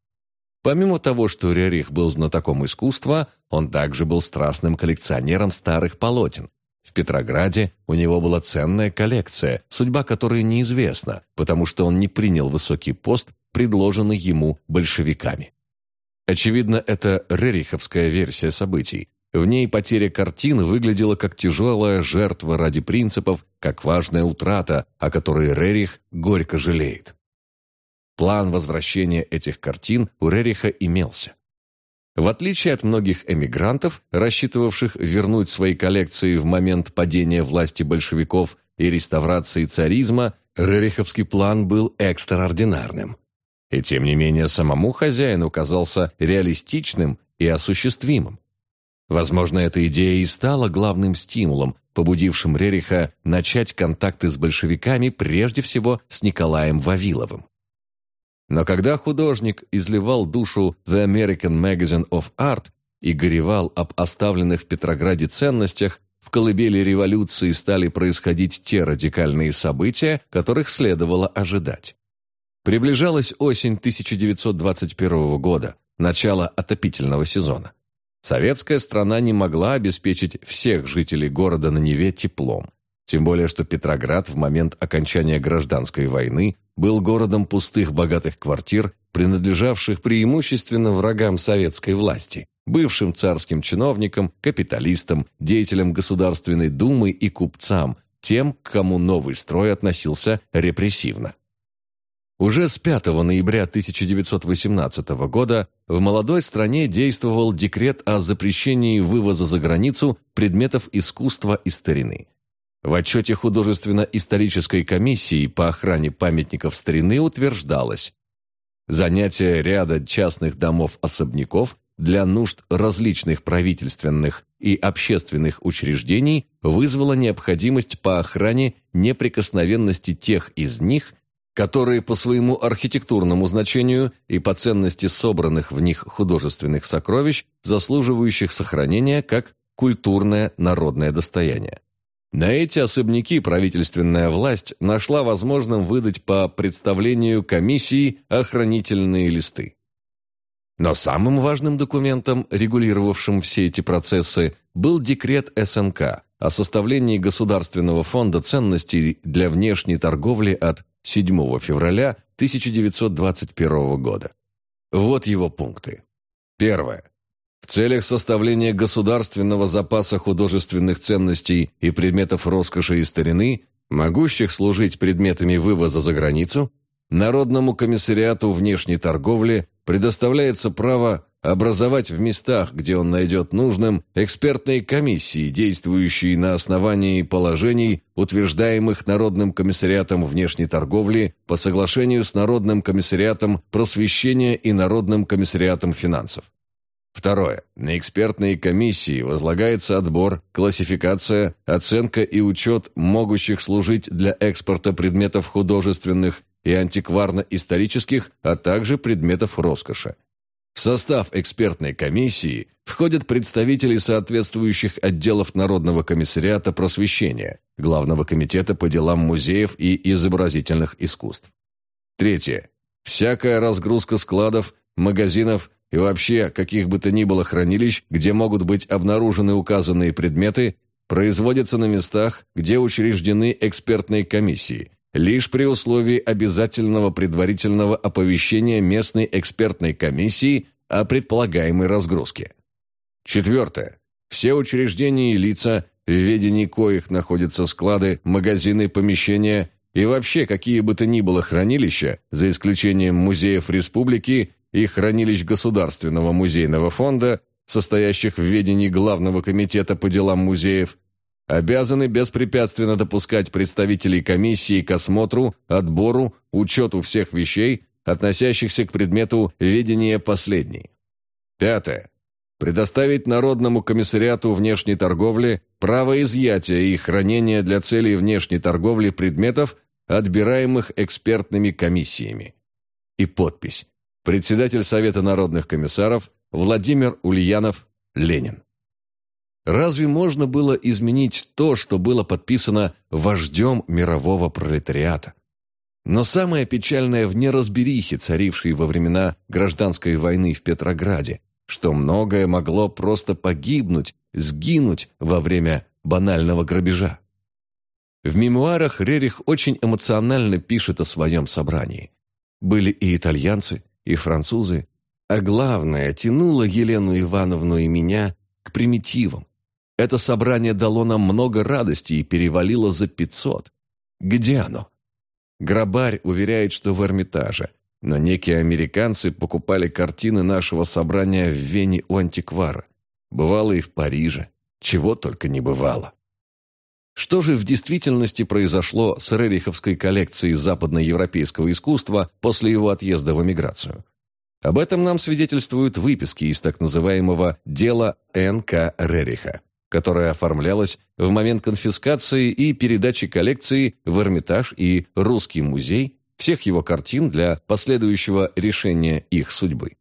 Помимо того, что Рерих был знатоком искусства, он также был страстным коллекционером старых полотен. В Петрограде у него была ценная коллекция, судьба которой неизвестна, потому что он не принял высокий пост, предложенный ему большевиками. Очевидно, это рериховская версия событий. В ней потеря картин выглядела как тяжелая жертва ради принципов, как важная утрата, о которой Рерих горько жалеет. План возвращения этих картин у Рериха имелся. В отличие от многих эмигрантов, рассчитывавших вернуть свои коллекции в момент падения власти большевиков и реставрации царизма, Рериховский план был экстраординарным. И тем не менее самому хозяину казался реалистичным и осуществимым. Возможно, эта идея и стала главным стимулом, побудившим Рериха начать контакты с большевиками прежде всего с Николаем Вавиловым. Но когда художник изливал душу The American Magazine of Art и горевал об оставленных в Петрограде ценностях, в колыбели революции стали происходить те радикальные события, которых следовало ожидать. Приближалась осень 1921 года, начало отопительного сезона. Советская страна не могла обеспечить всех жителей города на Неве теплом. Тем более, что Петроград в момент окончания гражданской войны был городом пустых богатых квартир, принадлежавших преимущественно врагам советской власти, бывшим царским чиновникам, капиталистам, деятелям Государственной Думы и купцам, тем, к кому новый строй относился репрессивно. Уже с 5 ноября 1918 года в молодой стране действовал декрет о запрещении вывоза за границу предметов искусства и старины. В отчете художественно-исторической комиссии по охране памятников старины утверждалось, занятие ряда частных домов-особняков для нужд различных правительственных и общественных учреждений вызвало необходимость по охране неприкосновенности тех из них, которые по своему архитектурному значению и по ценности собранных в них художественных сокровищ, заслуживающих сохранения как культурное народное достояние. На эти особняки правительственная власть нашла возможным выдать по представлению комиссии охранительные листы. Но самым важным документом, регулировавшим все эти процессы, был декрет СНК о составлении Государственного фонда ценностей для внешней торговли от 7 февраля 1921 года. Вот его пункты. Первое. В целях составления государственного запаса художественных ценностей и предметов роскоши и старины, могущих служить предметами вывоза за границу, Народному комиссариату внешней торговли предоставляется право образовать в местах, где он найдет нужным, экспертные комиссии, действующие на основании положений, утверждаемых Народным комиссариатом внешней торговли по соглашению с Народным комиссариатом просвещения и Народным комиссариатом финансов. Второе. На экспертные комиссии возлагается отбор, классификация, оценка и учет могущих служить для экспорта предметов художественных и антикварно-исторических, а также предметов роскоши. В состав экспертной комиссии входят представители соответствующих отделов Народного комиссариата просвещения, Главного комитета по делам музеев и изобразительных искусств. Третье. Всякая разгрузка складов, магазинов и вообще каких бы то ни было хранилищ, где могут быть обнаружены указанные предметы, производится на местах, где учреждены экспертные комиссии, лишь при условии обязательного предварительного оповещения местной экспертной комиссии о предполагаемой разгрузке. Четвертое. Все учреждения и лица, в ведении коих находятся склады, магазины, помещения и вообще какие бы то ни было хранилища, за исключением музеев республики и хранилищ Государственного музейного фонда, состоящих в ведении Главного комитета по делам музеев, обязаны беспрепятственно допускать представителей комиссии к осмотру, отбору, учету всех вещей, относящихся к предмету ведения последней. Пятое. Предоставить Народному комиссариату внешней торговли право изъятия и хранения для целей внешней торговли предметов, отбираемых экспертными комиссиями. И подпись. Председатель Совета народных комиссаров Владимир Ульянов, Ленин. Разве можно было изменить то, что было подписано вождем мирового пролетариата? Но самое печальное в неразберихе, царившей во времена гражданской войны в Петрограде, что многое могло просто погибнуть, сгинуть во время банального грабежа. В мемуарах Рерих очень эмоционально пишет о своем собрании. Были и итальянцы, и французы, а главное, тянуло Елену Ивановну и меня к примитивам, это собрание дало нам много радости и перевалило за пятьсот. Где оно? Грабарь уверяет, что в Эрмитаже, но некие американцы покупали картины нашего собрания в Вене у антиквара. Бывало и в Париже. Чего только не бывало. Что же в действительности произошло с Рериховской коллекцией западноевропейского искусства после его отъезда в эмиграцию? Об этом нам свидетельствуют выписки из так называемого «дела Н.К. Рериха» которая оформлялась в момент конфискации и передачи коллекции в Эрмитаж и Русский музей всех его картин для последующего решения их судьбы.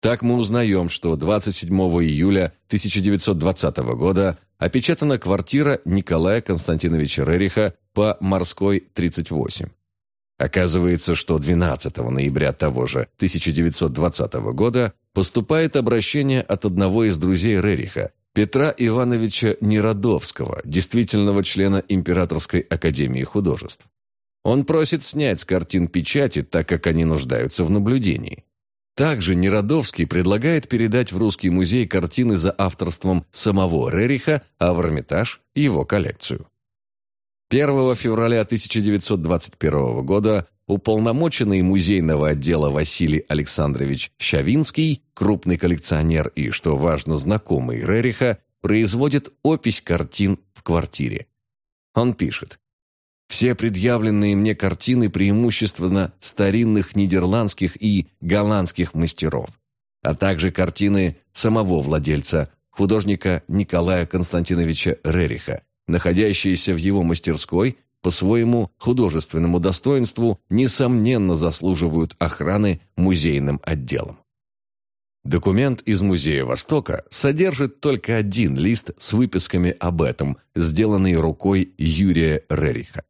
Так мы узнаем, что 27 июля 1920 года опечатана квартира Николая Константиновича Рериха по Морской, 38. Оказывается, что 12 ноября того же 1920 года поступает обращение от одного из друзей Рериха, Петра Ивановича Неродовского, действительного члена Императорской академии художеств. Он просит снять с картин печати, так как они нуждаются в наблюдении. Также Неродовский предлагает передать в Русский музей картины за авторством самого Рериха, а в Эрмитаж – его коллекцию. 1 февраля 1921 года уполномоченный музейного отдела Василий Александрович Щавинский, крупный коллекционер и, что важно, знакомый Рериха, производит опись картин в квартире. Он пишет. Все предъявленные мне картины преимущественно старинных нидерландских и голландских мастеров, а также картины самого владельца, художника Николая Константиновича Рериха, находящиеся в его мастерской по своему художественному достоинству, несомненно заслуживают охраны музейным отделом. Документ из Музея Востока содержит только один лист с выписками об этом, сделанный рукой Юрия Рериха.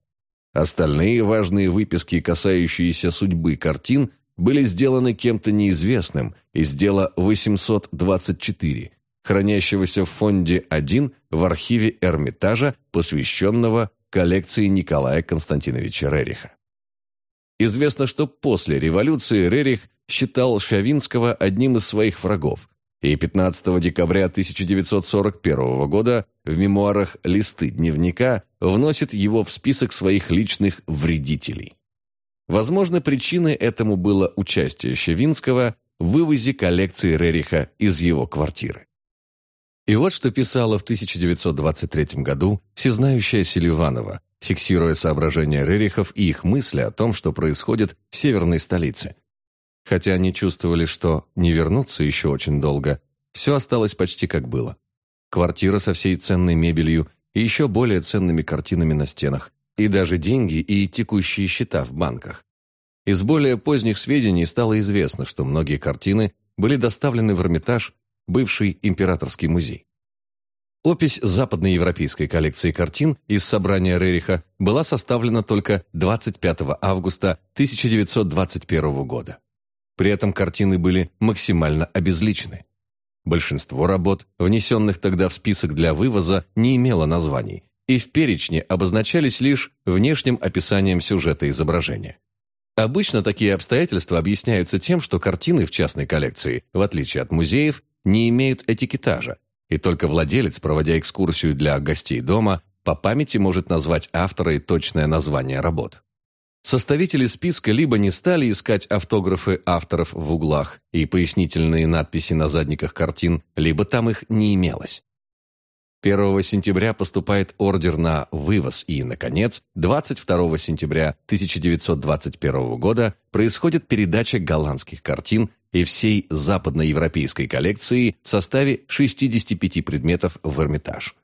Остальные важные выписки, касающиеся судьбы картин, были сделаны кем-то неизвестным из дела 824, хранящегося в фонде 1 в архиве Эрмитажа, посвященного коллекции Николая Константиновича Рериха. Известно, что после революции Рерих считал Шавинского одним из своих врагов, и 15 декабря 1941 года в мемуарах «Листы дневника» вносит его в список своих личных вредителей. Возможно, причиной этому было участие Щавинского в вывозе коллекции Рериха из его квартиры. И вот что писала в 1923 году всезнающая Селиванова, фиксируя соображения Рерихов и их мысли о том, что происходит в северной столице. Хотя они чувствовали, что не вернутся еще очень долго, все осталось почти как было. Квартира со всей ценной мебелью и еще более ценными картинами на стенах, и даже деньги и текущие счета в банках. Из более поздних сведений стало известно, что многие картины были доставлены в Эрмитаж, бывший императорский музей. Опись западноевропейской коллекции картин из собрания Рериха была составлена только 25 августа 1921 года. При этом картины были максимально обезличены. Большинство работ, внесенных тогда в список для вывоза, не имело названий, и в перечне обозначались лишь внешним описанием сюжета изображения. Обычно такие обстоятельства объясняются тем, что картины в частной коллекции, в отличие от музеев, не имеют этикетажа, и только владелец, проводя экскурсию для гостей дома, по памяти может назвать автора и точное название работ. Составители списка либо не стали искать автографы авторов в углах и пояснительные надписи на задниках картин, либо там их не имелось. 1 сентября поступает ордер на вывоз и, наконец, 22 сентября 1921 года происходит передача голландских картин и всей западноевропейской коллекции в составе 65 предметов в Эрмитаж.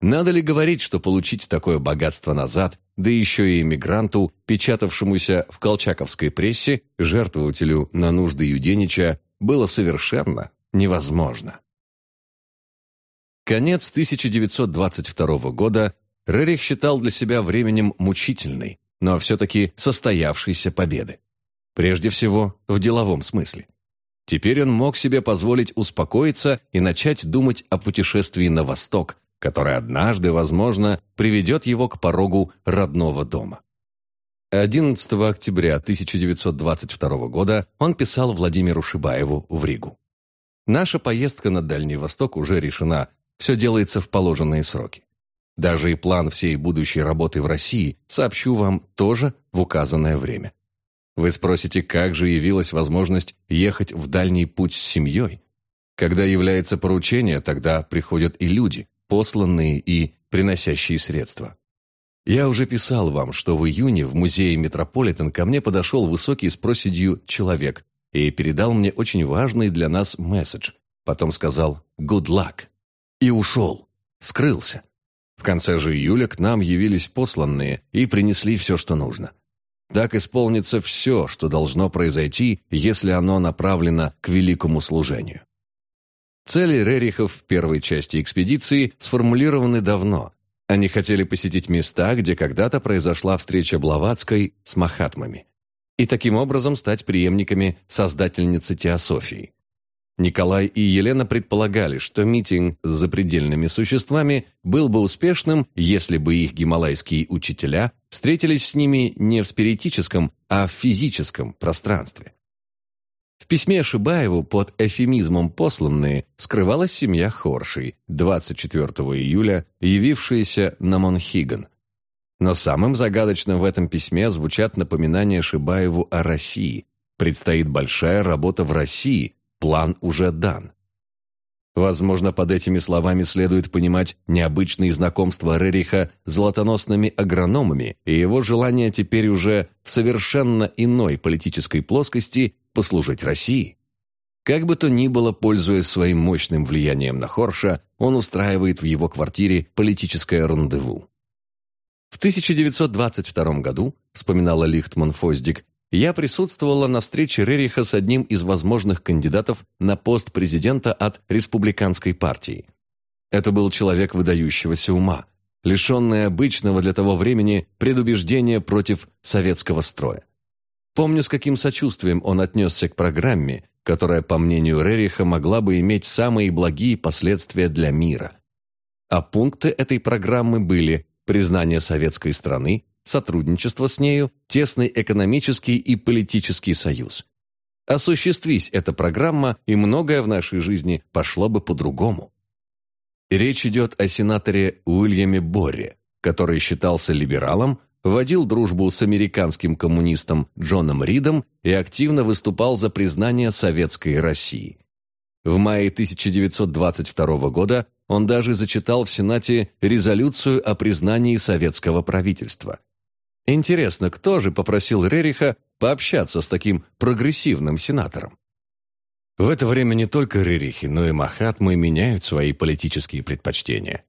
Надо ли говорить, что получить такое богатство назад, да еще и эмигранту, печатавшемуся в колчаковской прессе, жертвователю на нужды Юденича, было совершенно невозможно. Конец 1922 года Рерих считал для себя временем мучительной, но все-таки состоявшейся победы. Прежде всего, в деловом смысле. Теперь он мог себе позволить успокоиться и начать думать о путешествии на восток, которое однажды, возможно, приведет его к порогу родного дома. 11 октября 1922 года он писал Владимиру Шибаеву в Ригу. «Наша поездка на Дальний Восток уже решена, все делается в положенные сроки. Даже и план всей будущей работы в России сообщу вам тоже в указанное время. Вы спросите, как же явилась возможность ехать в дальний путь с семьей? Когда является поручение, тогда приходят и люди, посланные и приносящие средства. Я уже писал вам, что в июне в музее Метрополитен ко мне подошел высокий с проседью человек и передал мне очень важный для нас месседж. Потом сказал «good luck» и ушел, скрылся. В конце же июля к нам явились посланные и принесли все, что нужно. Так исполнится все, что должно произойти, если оно направлено к великому служению. Цели Рерихов в первой части экспедиции сформулированы давно. Они хотели посетить места, где когда-то произошла встреча Блаватской с Махатмами, и таким образом стать преемниками создательницы теософии. Николай и Елена предполагали, что митинг с запредельными существами был бы успешным, если бы их гималайские учителя встретились с ними не в спиритическом, а в физическом пространстве. В письме Шибаеву под эфемизмом «посланные» скрывалась семья Хоршей, 24 июля явившаяся на Монхиган. Но самым загадочным в этом письме звучат напоминания Шибаеву о России. Предстоит большая работа в России – План уже дан. Возможно, под этими словами следует понимать необычные знакомства Рериха с золотоносными агрономами и его желание теперь уже в совершенно иной политической плоскости послужить России. Как бы то ни было, пользуясь своим мощным влиянием на Хорша, он устраивает в его квартире политическое рандеву. В 1922 году, вспоминала Лихтман Фоздик, я присутствовала на встрече Рериха с одним из возможных кандидатов на пост президента от республиканской партии. Это был человек выдающегося ума, лишенный обычного для того времени предубеждения против советского строя. Помню, с каким сочувствием он отнесся к программе, которая, по мнению Рериха, могла бы иметь самые благие последствия для мира. А пункты этой программы были признание советской страны, сотрудничество с нею, тесный экономический и политический союз. Осуществись эта программа, и многое в нашей жизни пошло бы по-другому. Речь идет о сенаторе Уильяме Борре, который считался либералом, водил дружбу с американским коммунистом Джоном Ридом и активно выступал за признание советской России. В мае 1922 года он даже зачитал в Сенате резолюцию о признании советского правительства. Интересно, кто же попросил Рериха пообщаться с таким прогрессивным сенатором? В это время не только Рерихи, но и Махатмы меняют свои политические предпочтения.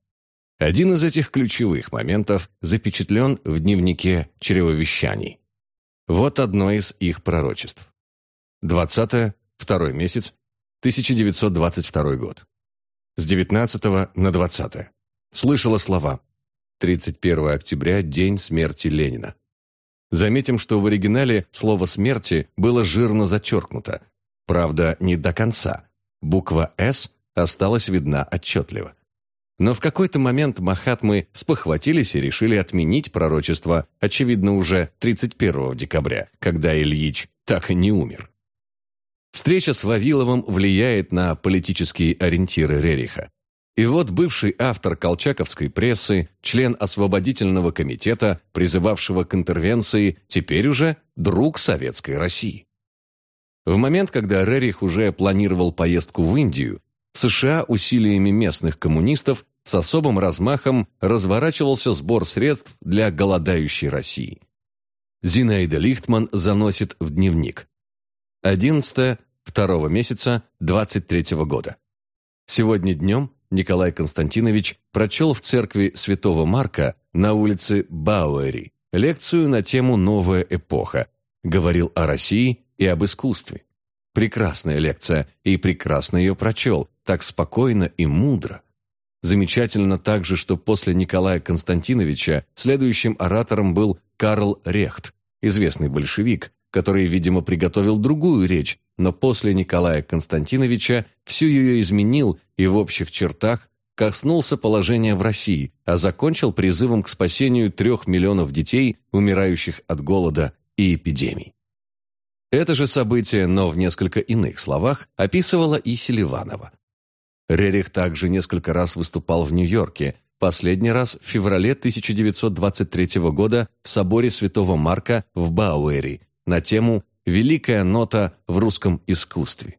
Один из этих ключевых моментов запечатлен в дневнике чревовещаний. Вот одно из их пророчеств. 20 второй месяц, 1922 год. С 19 на 20. Слышала слова. 31 октября – день смерти Ленина. Заметим, что в оригинале слово «смерти» было жирно зачеркнуто. Правда, не до конца. Буква «С» осталась видна отчетливо. Но в какой-то момент Махатмы спохватились и решили отменить пророчество, очевидно, уже 31 декабря, когда Ильич так и не умер. Встреча с Вавиловым влияет на политические ориентиры Рериха. И вот бывший автор колчаковской прессы, член освободительного комитета, призывавшего к интервенции, теперь уже друг советской России. В момент, когда Рерих уже планировал поездку в Индию, в США усилиями местных коммунистов с особым размахом разворачивался сбор средств для голодающей России. Зинаида Лихтман заносит в дневник. 11 второго месяца 23 -го года. Сегодня днем Николай Константинович прочел в церкви Святого Марка на улице Бауэри лекцию на тему «Новая эпоха», говорил о России и об искусстве. Прекрасная лекция, и прекрасно ее прочел, так спокойно и мудро. Замечательно также, что после Николая Константиновича следующим оратором был Карл Рехт, известный большевик, который, видимо, приготовил другую речь, но после Николая Константиновича всю ее изменил и в общих чертах коснулся положения в России, а закончил призывом к спасению трех миллионов детей, умирающих от голода и эпидемий. Это же событие, но в несколько иных словах, описывала и Селиванова. Рерих также несколько раз выступал в Нью-Йорке, последний раз в феврале 1923 года в соборе Святого Марка в Бауэри на тему «Великая нота в русском искусстве».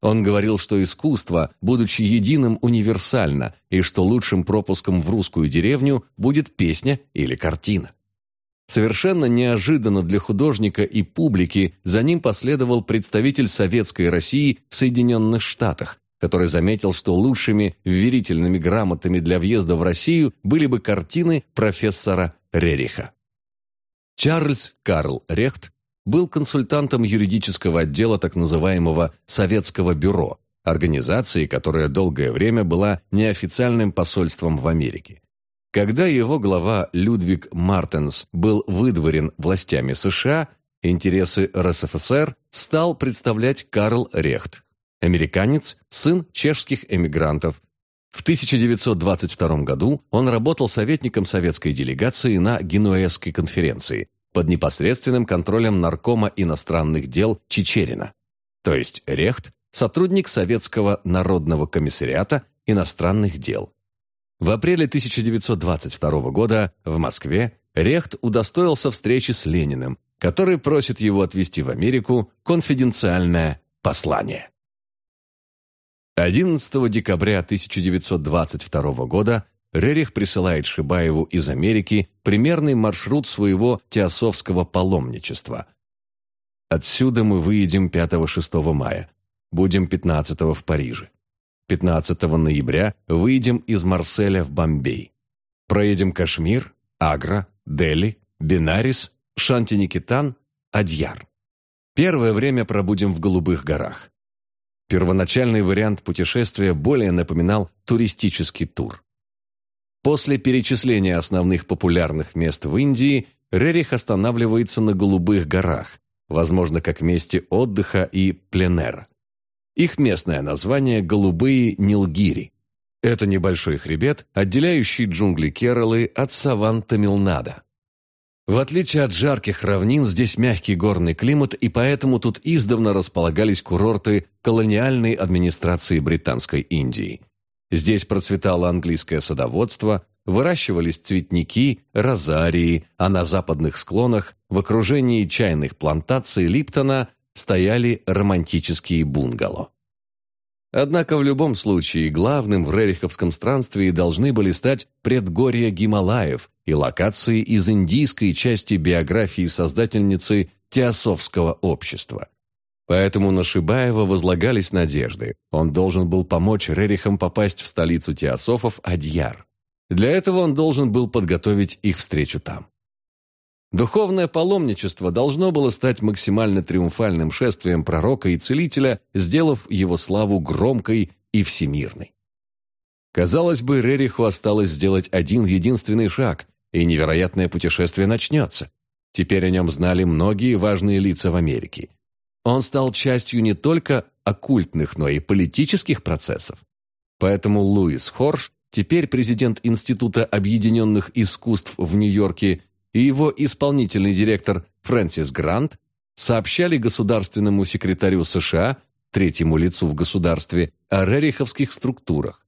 Он говорил, что искусство, будучи единым, универсально, и что лучшим пропуском в русскую деревню будет песня или картина. Совершенно неожиданно для художника и публики за ним последовал представитель Советской России в Соединенных Штатах, который заметил, что лучшими верительными грамотами для въезда в Россию были бы картины профессора Рериха. Чарльз Карл Рехт был консультантом юридического отдела так называемого «Советского бюро», организации, которая долгое время была неофициальным посольством в Америке. Когда его глава Людвиг Мартенс был выдворен властями США, интересы РСФСР стал представлять Карл Рехт, Американец, сын чешских эмигрантов. В 1922 году он работал советником советской делегации на Генуэзской конференции под непосредственным контролем наркома иностранных дел Чечерина. То есть Рехт – сотрудник Советского народного комиссариата иностранных дел. В апреле 1922 года в Москве Рехт удостоился встречи с Лениным, который просит его отвезти в Америку конфиденциальное послание. 11 декабря 1922 года Рерих присылает Шибаеву из Америки примерный маршрут своего теософского паломничества. Отсюда мы выедем 5-6 мая, будем 15 в Париже. 15 ноября выйдем из Марселя в Бомбей. Проедем Кашмир, Агра, Дели, Бинарис, Шантиникитан, Адьяр. Первое время пробудем в Голубых горах. Первоначальный вариант путешествия более напоминал туристический тур. После перечисления основных популярных мест в Индии Рерих останавливается на Голубых горах, возможно, как месте отдыха и пленера. Их местное название – Голубые Нилгири. Это небольшой хребет, отделяющий джунгли Кералы от саван Тамилнада. В отличие от жарких равнин, здесь мягкий горный климат, и поэтому тут издавна располагались курорты колониальной администрации Британской Индии. Здесь процветало английское садоводство, выращивались цветники, розарии, а на западных склонах, в окружении чайных плантаций Липтона, стояли романтические бунгало. Однако в любом случае главным в Рериховском странстве должны были стать предгорья Гималаев и локации из индийской части биографии создательницы Теософского общества. Поэтому на Шибаева возлагались надежды. Он должен был помочь Рерихам попасть в столицу теософов Адьяр. Для этого он должен был подготовить их встречу там. Духовное паломничество должно было стать максимально триумфальным шествием пророка и целителя, сделав его славу громкой и всемирной. Казалось бы, Рериху осталось сделать один единственный шаг, и невероятное путешествие начнется. Теперь о нем знали многие важные лица в Америке. Он стал частью не только оккультных, но и политических процессов. Поэтому Луис Хорш, теперь президент Института объединенных искусств в Нью-Йорке, и его исполнительный директор Фрэнсис Грант сообщали государственному секретарю США, третьему лицу в государстве, о рериховских структурах.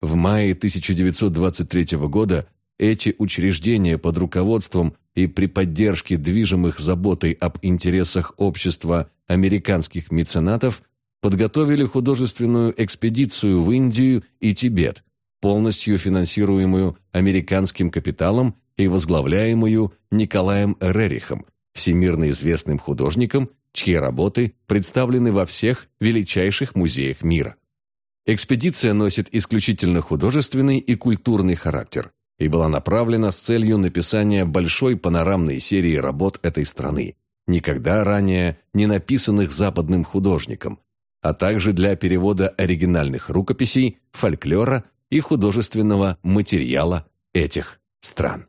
В мае 1923 года эти учреждения под руководством и при поддержке движимых заботой об интересах общества американских меценатов подготовили художественную экспедицию в Индию и Тибет, полностью финансируемую американским капиталом и возглавляемую Николаем Рерихом, всемирно известным художником, чьи работы представлены во всех величайших музеях мира. Экспедиция носит исключительно художественный и культурный характер и была направлена с целью написания большой панорамной серии работ этой страны, никогда ранее не написанных западным художником, а также для перевода оригинальных рукописей, фольклора и художественного материала этих стран.